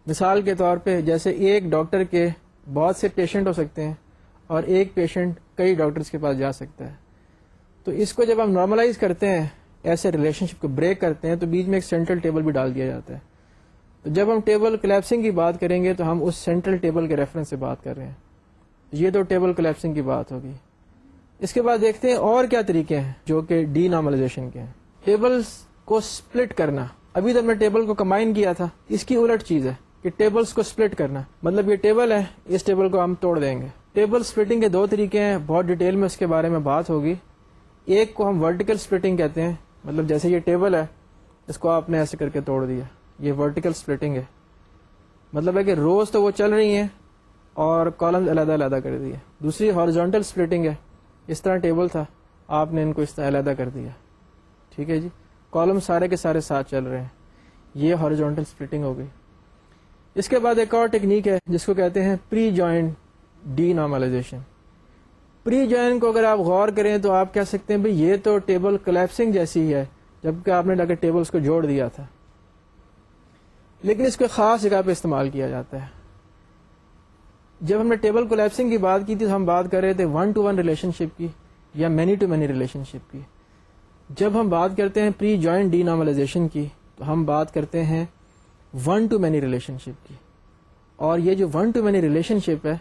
مثال کے طور پہ جیسے ایک ڈاکٹر کے بہت سے پیشنٹ ہو سکتے ہیں اور ایک پیشنٹ کئی ڈاکٹرس کے پاس جا سکتا ہے۔ تو اس کو جب ہم نارملائز کرتے ہیں، ایسے ریلیشن شپ کو بریک کرتے ہیں، تو بیچ میں ایک سینٹرل ٹیبل بھی ڈال دیا جاتا ہے۔ تو جب ہم ٹیبل کلیپسنگ کی بات کریں گے تو ہم اس سینٹرل ٹیبل کے ریفرنس سے بات کر رہے ہیں۔ یہ تو ٹیبل کلیپسنگ کی بات ہوگی۔ اس کے بعد دیکھتے ہیں اور کیا طریقے ہیں جو کہ ڈی نارملائزیشن کے ہیں۔ ٹیبلز کو سپلٹ کرنا۔ ابھی تک میں ٹیبل کو کمبائن کیا تھا۔ اس کی الٹ چیز ہے کہ ٹیبلز کو سپلٹ کرنا۔ مطلب یہ ٹیبل ہے، اس ٹیبل کو ہم توڑ دیں گے۔ ٹیبل سپلٹنگ کے دو طریقے ہیں، بہت ڈیٹیل میں اس کے بارے میں بات ہوگی۔ ایک کو ہم ورٹیکل سپلٹنگ کہتے ہیں مطلب جیسے یہ ٹیبل ہے، اس کو آپ نے ایسے کر کے توڑ دیا۔ یہ ورٹیکل سپلٹنگ ہے۔ مطلب ہے کہ روز تو وہ چل رہی ہیں اور کالم علیحدہ علیحدہ کر دیے۔ دوسری ہارزونٹل سپلٹنگ ہے۔ اس طرح ٹیبل تھا۔ آپ نے ان کو اس طرح علیحدہ کر دیا۔ ٹھیک ہے جی؟ کالم سارے کے سارے ساتھ چل رہے ہیں۔ یہ ہارزونٹل سپلٹنگ ہو گئی۔ اس کے بعد ایک اور ٹیکنیک ہے جس کو کہتے ہیں pre joint denormalization pre join کو اگر آپ غور کریں تو آپ کہہ سکتے ہیں بھائی یہ تو ٹیبل کلیپسنگ جیسی ہے، جبکہ آپ نے لا کے ٹیبلس کو جوڑ دیا تھا۔ لیکن اس کو خاص جگہ پہ استعمال کیا جاتا ہے۔ جب ہم نے ٹیبل کولیپسنگ کی بات کی تھی تو ہم بات کر رہے تھے one to one relationship کی یا many to many relationship کی۔ جب ہم بات کرتے ہیں پری جوائنٹ ڈی نارملائزیشن کی تو ہم بات کرتے ہیں one to many relationship کی۔ اور یہ جو one to many relationship ہے،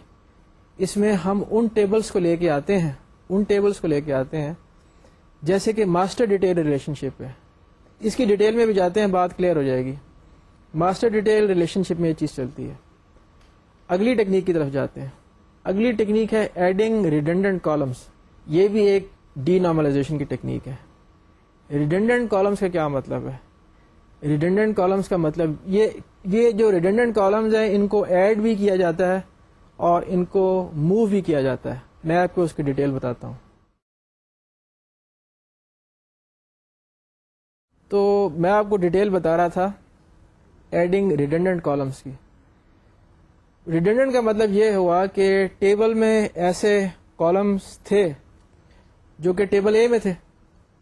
اس میں ہم ان ٹیبلس کو لے کے آتے ہیں، ان ٹیبلس کو لے کے آتے ہیں جیسے کہ ماسٹر ڈیٹیل ریلیشن شپ ہے۔ اس کی ڈیٹیل میں بھی جاتے ہیں، بات کلیئر ہو جائے گی۔ ماسٹر ڈیٹیل ریلیشن شپ میں یہ چیز چلتی ہے۔ اگلی ٹیکنیک کی طرف جاتے ہیں۔ اگلی ٹیکنیک ہے ایڈنگ ریڈنڈنٹ کالمس یہ بھی ایک ڈی نارملائزیشن کی ٹیکنیک ہے۔ ریڈنڈنٹ کالمس کا کیا مطلب ہے؟ ریڈنڈنٹ کالمس کا مطلب یہ یہ جو ریڈنڈنٹ کالمز ہیں، ان کو ایڈ بھی کیا جاتا ہے اور ان کو موو بھی کیا جاتا ہے۔ میں آپ کو اس کی ڈیٹیل بتاتا ہوں۔ تو میں آپ کو ڈیٹیل بتا رہا تھا ایڈنگ ریڈنڈنٹ کالمس کی۔ ریڈنڈنٹ کا مطلب یہ ہوا کہ ٹیبل میں ایسے کالمس تھے جو کہ ٹیبل اے میں تھے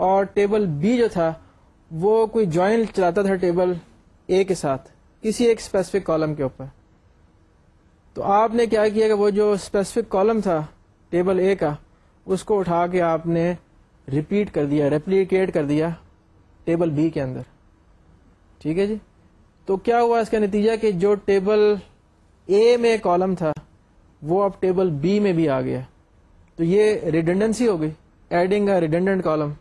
اور ٹیبل بی جو تھا وہ کوئی جوائن چلاتا تھا ٹیبل اے کے ساتھ کسی ایک اسپیسیفک کالم کے اوپر۔ تو آپ نے کیا کیا کہ وہ جو اسپیسیفک کالم تھا ٹیبل اے کا، اس کو اٹھا کے آپ نے ریپیٹ کر دیا ریپلیکیٹ کر دیا ٹیبل بی کے اندر۔ ٹھیک ہے جی؟ تو کیا ہوا اس کا نتیجہ کہ جو ٹیبل اے میں کالم تھا، وہ اب ٹیبل بی میں بھی آ گیا۔ تو یہ ریڈنڈنسی ہو گئی ایڈنگ اے ریڈنڈنٹ کالم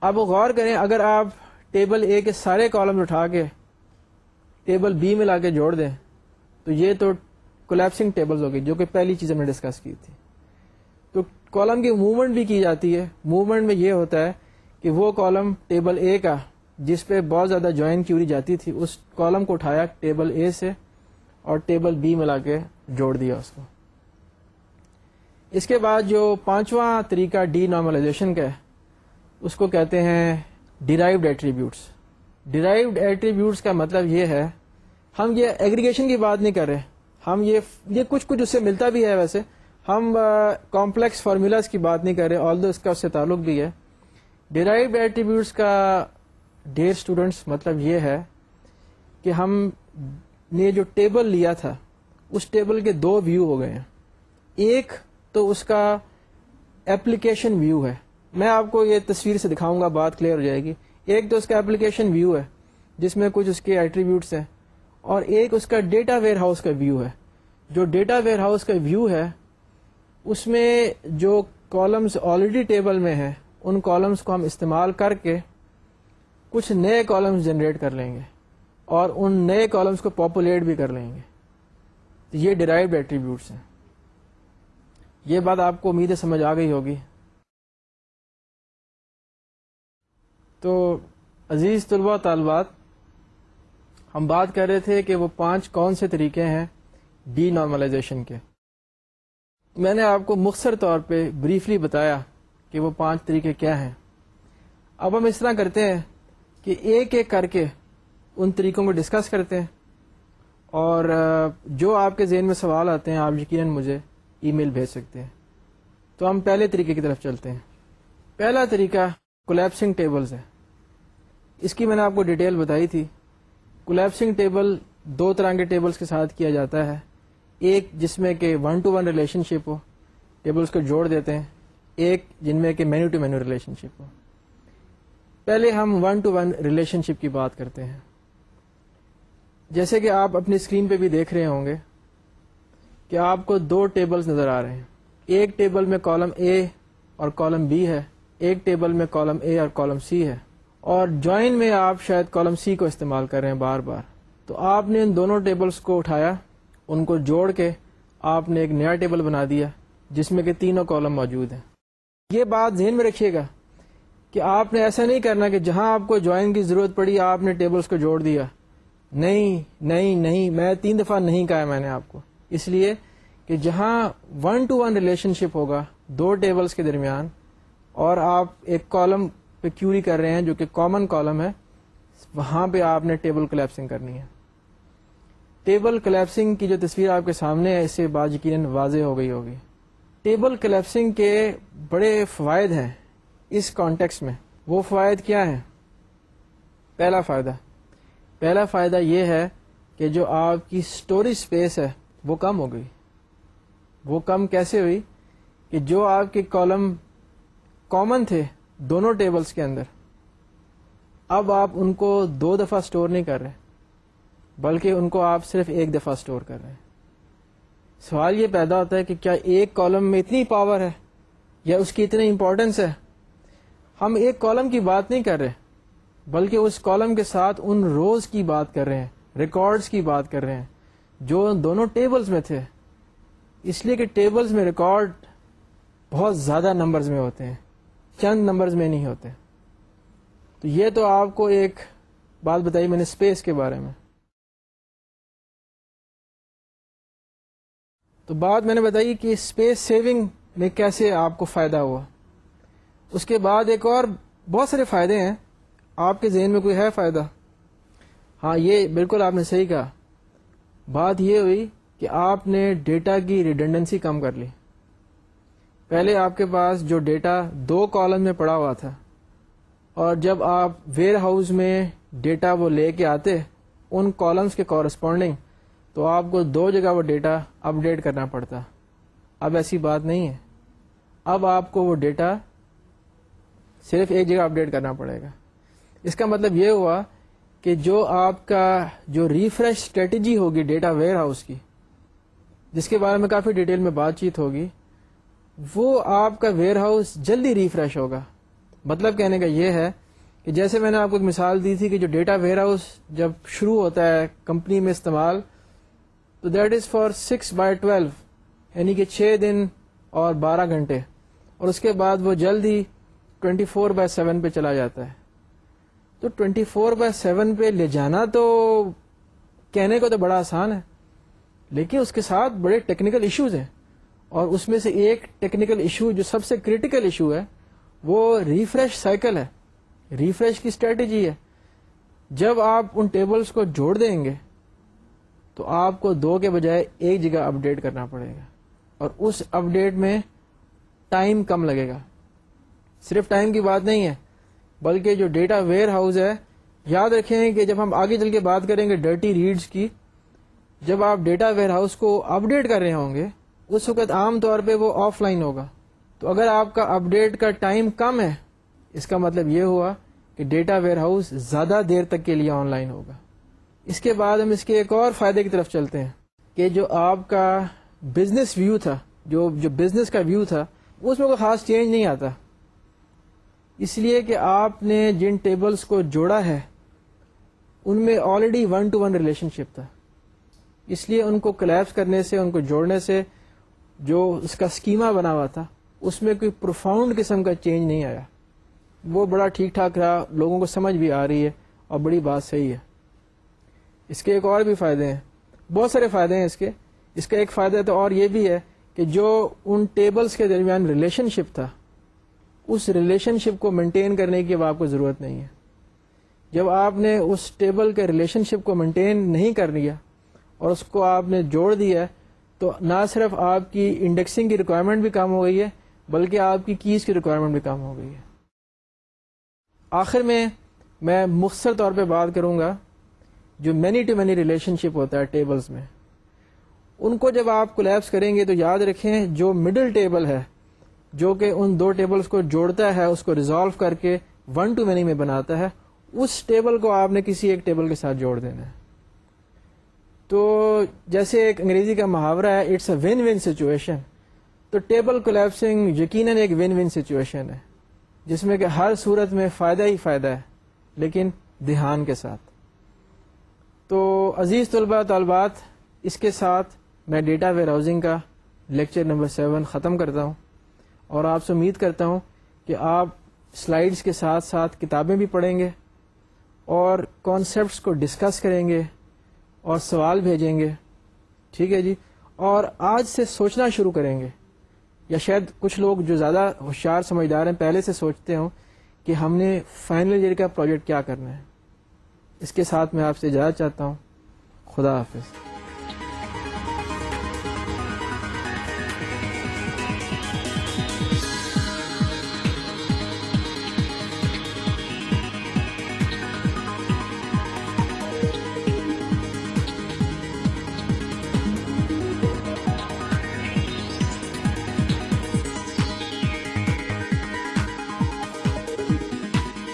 اب غور کریں، اگر آپ ٹیبل اے کے سارے کالم اٹھا کے ٹیبل بی میں لا کے جوڑ دیں، تو یہ تو کولیپسنگ ٹیبل ہوگی جو کہ پہلی چیز ہم نے ڈسکس کی تھی۔ تو کالم کی موومنٹ بھی کی جاتی ہے۔ موومنٹ میں یہ ہوتا ہے کہ وہ کالم ٹیبل اے کا جس پہ بہت زیادہ جوائن کی جاتی تھی، اس کالم کو اٹھایا ٹیبل اے سے اور ٹیبل بی میں لا کے جوڑ دیا اس کو۔ اس کے بعد جو پانچواں طریقہ ڈی نارملائزیشن کا ہے، اس کو کہتے ہیں ڈیرائیوڈ ایٹریبیوٹس ڈیرائیوڈ ایٹریبیوٹس کا مطلب یہ ہے، ہم یہ ایگریگیشن کی بات نہیں کر رہے، ہم یہ یہ کچھ کچھ اس سے ملتا بھی ہے ویسے۔ ہم کمپلیکس فارمولاز کی بات نہیں کر رہے آل دو اس کا اس سے تعلق بھی ہے۔ ڈیرائیوڈ ایٹریبیوٹس کا ڈیئر اسٹوڈینٹس مطلب یہ ہے کہ ہم نے جو ٹیبل لیا تھا، اس ٹیبل کے دو ویو ہو گئے ہیں۔ ایک تو اس کا ایپلیکیشن ویو ہے۔ میں آپ کو یہ تصویر سے دکھاؤں گا، بات کلیئر ہو جائے گی۔ ایک تو اس کا ایپلیکیشن ویو ہے، جس میں کچھ اس کے ایٹریبیوٹس ہیں، اور ایک اس کا ڈیٹا ویئر ہاؤس کا ویو ہے۔ جو ڈیٹا ویئر ہاؤس کا ویو ہے، اس میں جو کالمز آلریڈی ٹیبل میں ہیں، ان کالمز کو ہم استعمال کر کے کچھ نئے کالمز جنریٹ کر لیں گے اور ان نئے کالمز کو پاپولیٹ بھی کر لیں گے۔ تو یہ ڈرائیوڈ ایٹریبیوٹس ہیں۔ یہ بات آپ کو امید سمجھ آ گئی ہوگی۔ تو عزیز طلباء طالبات، ہم بات کر رہے تھے کہ وہ پانچ کون سے طریقے ہیں ڈی نارملائزیشن کے۔ میں نے آپ کو مختصر طور پہ بریفلی بتایا کہ وہ پانچ طریقے کیا ہیں۔ اب ہم اس طرح کرتے ہیں۔ کہ ایک ایک کر کے ان طریقوں کو ڈسکس کرتے ہیں اور جو آپ کے ذہن میں سوال آتے ہیں، آپ یقیناً مجھے ای میل بھیج سکتے ہیں۔ تو ہم پہلے طریقے کی طرف چلتے ہیں۔ پہلا طریقہ کولیپسنگ ٹیبلز ہے۔ اس کی میں نے آپ کو ڈیٹیل بتائی تھی۔ کولیپسنگ ٹیبل دو طرح کے ٹیبلز کے ساتھ کیا جاتا ہے۔ ایک جس میں کہ one to one relationship ہو ٹیبلز کو جوڑ دیتے ہیں۔ ایک جن میں کہ مینو ٹو مینو ریلیشن شپ ہو۔ پہلے ہم one to one relationship کی بات کرتے ہیں۔ جیسے کہ آپ اپنی اسکرین پہ بھی دیکھ رہے ہوں گے کہ آپ کو دو ٹیبلز نظر آ رہے ہیں۔ ایک ٹیبل میں کالم اے اور کالم بی ہے، ایک ٹیبل میں کالم اے اور کالم سی ہے۔ اور جوائن میں آپ شاید کالم سی کو استعمال کر رہے ہیں بار بار۔ تو آپ نے ان دونوں ٹیبلز کو اٹھایا، ان کو جوڑ کے آپ نے ایک نیا ٹیبل بنا دیا، جس میں کہ تینوں کالم موجود ہیں۔ یہ بات ذہن میں رکھیے گا کہ آپ نے ایسا نہیں کرنا کہ جہاں آپ کو جوائن کی ضرورت پڑی آپ نے ٹیبلز کو جوڑ دیا۔ نہیں نہیں نہیں، میں تین دفعہ نہیں کہا میں نے آپ کو۔ اس لیے کہ جہاں one to one relationship ہوگا دو ٹیبلز کے درمیان اور آپ ایک کالم پہ کیوری کر رہے ہیں جو کہ کامن کالم ہے، وہاں پہ آپ نے ٹیبل کلیپسنگ کرنی ہے۔ ٹیبل کلیپسنگ کی جو تصویر آپ کے سامنے ہے، اس سے بات یقیناً واضح ہو گئی ہوگی۔ ٹیبل کلیپسنگ کے بڑے فوائد ہیں۔ اس کانٹیکس میں وہ فوائد کیا ہیں؟ پہلا فائدہ۔ پہلا فائدہ یہ ہے کہ جو آپ کی اسٹوریج اسپیس ہے، وہ کم ہو گئی۔ وہ کم کیسے ہوئی؟ کہ جو آپ کے کالم کامن تھے دونوں ٹیبلز کے اندر۔ اب آپ ان کو دو دفعہ سٹور نہیں کر رہے، بلکہ ان کو آپ صرف ایک دفعہ سٹور کر رہے ہیں۔ سوال یہ پیدا ہوتا ہے کہ کیا ایک کالم میں اتنی پاور ہے یا اس کی اتنی امپورٹنس ہے؟ ہم ایک کالم کی بات نہیں کر رہے، بلکہ اس کالم کے ساتھ ان روز کی بات کر رہے ہیں، ریکارڈز کی بات کر رہے ہیں، جو دونوں ٹیبلز میں تھے۔ اس لیے کہ ٹیبلز میں ریکارڈ بہت زیادہ نمبرز میں ہوتے ہیں، چند نمبرز میں نہیں ہوتے۔ تو یہ تو آپ کو ایک بات بتائی میں نے اسپیس کے بارے میں۔ تو بات میں نے بتائی کہ اسپیس سیونگ میں کیسے آپ کو فائدہ ہوا۔ اس کے بعد ایک اور بہت سارے فائدے ہیں۔ آپ کے ذہن میں کوئی ہے فائدہ؟ ہاں یہ بالکل آپ نے صحیح کہا۔ بات یہ ہوئی کہ آپ نے ڈیٹا کی ریڈنڈنسی کم کر لی۔ پہلے آپ کے پاس جو ڈیٹا دو کالم میں پڑا ہوا تھا، اور جب آپ ویئر ہاؤس میں ڈیٹا وہ لے کے آتے ان کالمس کے کورسپونڈنگ تو آپ کو دو جگہ وہ ڈیٹا اپ ڈیٹ کرنا پڑتا۔ اب ایسی بات نہیں ہے۔ اب آپ کو وہ ڈیٹا صرف ایک جگہ اپ ڈیٹ کرنا پڑے گا۔ اس کا مطلب یہ ہوا کہ جو آپ کا جو ریفریش اسٹریٹجی ہوگی ڈیٹا ویئر ہاؤس کی، جس کے بارے میں کافی ڈیٹیل میں بات چیت ہوگی، وہ آپ کا ویئر ہاؤس جلدی ریفریش ہوگا۔ مطلب کہنے کا یہ ہے کہ جیسے میں نے آپ کو ایک مثال دی تھی کہ جو ڈیٹا ویئر ہاؤس جب شروع ہوتا ہے کمپنی میں استعمال، تو that is for six by twelve یعنی کہ چھ دن اور بارہ گھنٹے۔ اور اس کے بعد وہ جلدی ٹوینٹی فور بائی سیون پہ چلا جاتا ہے۔ تو ٹوینٹی فور بائی سیون پہ لے جانا تو کہنے کو تو بڑا آسان ہے۔ لیکن اس کے ساتھ بڑے ٹیکنیکل ایشوز ہیں۔ اور اس میں سے ایک ٹیکنیکل ایشو جو سب سے کریٹیکل ایشو ہے، وہ ریفریش سائیکل ہے۔ ریفریش کی اسٹریٹجی ہے۔ جب آپ ان ٹیبلز کو جوڑ دیں گے، تو آپ کو دو کے بجائے ایک جگہ اپڈیٹ کرنا پڑے گا۔ اور اس اپڈیٹ میں ٹائم کم لگے گا۔ صرف ٹائم کی بات نہیں ہے، بلکہ جو ڈیٹا ویئر ہاؤس ہے، یاد رکھیں کہ جب ہم آگے چل کے بات کریں گے ڈرٹی ریڈز کی، جب آپ ڈیٹا ویئر ہاؤس کو اپڈیٹ کر رہے ہوں گے، اس وقت عام طور پہ وہ آف لائن ہوگا۔ تو اگر آپ کا اپڈیٹ کا ٹائم کم ہے، اس کا مطلب یہ ہوا کہ ڈیٹا ویئر ہاؤس زیادہ دیر تک کے لیے آن لائن ہوگا۔ اس کے بعد ہم اس کے ایک اور فائدے کی طرف چلتے ہیں کہ جو آپ کا بزنس ویو تھا، جو جو بزنس کا ویو تھا، اس میں کوئی خاص چینج نہیں آتا۔ اس لیے کہ آپ نے جن ٹیبلز کو جوڑا ہے، ان میں already one to one relationship تھا۔ اس لیے ان کو کلیپس کرنے سے، ان کو جوڑنے سے جو اس کا اسکیما بنا ہوا تھا، اس میں کوئی پروفاؤنڈ قسم کا چینج نہیں آیا۔ وہ بڑا ٹھیک ٹھاک رہا، لوگوں کو سمجھ بھی آ رہی ہے اور بڑی بات صحیح ہے۔ اس کے ایک اور بھی فائدے ہیں۔ بہت سارے فائدے ہیں اس کے۔ اس کا ایک فائدہ تو اور یہ بھی ہے کہ جو ان ٹیبلز کے درمیان ریلیشن شپ تھا اس ریلیشن شپ کو مینٹین کرنے کی اب آپ کو ضرورت نہیں ہے۔ جب آپ نے اس ٹیبل کے ریلیشن شپ کو مینٹین نہیں کر لیا اور اس کو آپ نے جوڑ دیا تو نہ صرف آپ کی انڈیکسنگ کی ریکوائرمنٹ بھی کم ہو گئی ہے، بلکہ آپ کی کیز کی ریکوائرمنٹ بھی کم ہو گئی ہے۔ آخر میں میں مختصر طور پہ بات کروں گا جو many to many relationship ہوتا ہے ٹیبلز میں۔ ان کو جب آپ کولیپس کریں گے تو یاد رکھیں جو مڈل ٹیبل ہے جو کہ ان دو ٹیبلز کو جوڑتا ہے، اس کو ریزالو کر کے ون ٹو مینی میں بناتا ہے۔ اس ٹیبل کو آپ نے کسی ایک ٹیبل کے ساتھ جوڑ دینا ہے۔ تو جیسے ایک انگریزی کا محاورہ ہے it's a win win situation تو ٹیبل کولیپسنگ یقیناً ایک ون ون سچویشن ہے، جس میں کہ ہر صورت میں فائدہ ہی فائدہ ہے، لیکن دھیان کے ساتھ۔ تو عزیز طلباء، طالبات، اس کے ساتھ میں ڈیٹا ویئر کا لیکچر نمبر سیون ختم کرتا ہوں۔ اور آپ سے امید کرتا ہوں کہ آپ سلائڈس کے ساتھ ساتھ کتابیں بھی پڑھیں گے اور کانسیپٹس کو ڈسکس کریں گے اور سوال بھیجیں گے۔ ٹھیک ہے جی؟ اور آج سے سوچنا شروع کریں گے۔ یا شاید کچھ لوگ جو زیادہ ہوشیار سمجھدار ہیں، پہلے سے سوچتے ہوں کہ ہم نے فائنل ایئر کا پروجیکٹ کیا کرنا ہے۔ اس کے ساتھ میں آپ سے اجازت چاہتا ہوں۔ خدا حافظ۔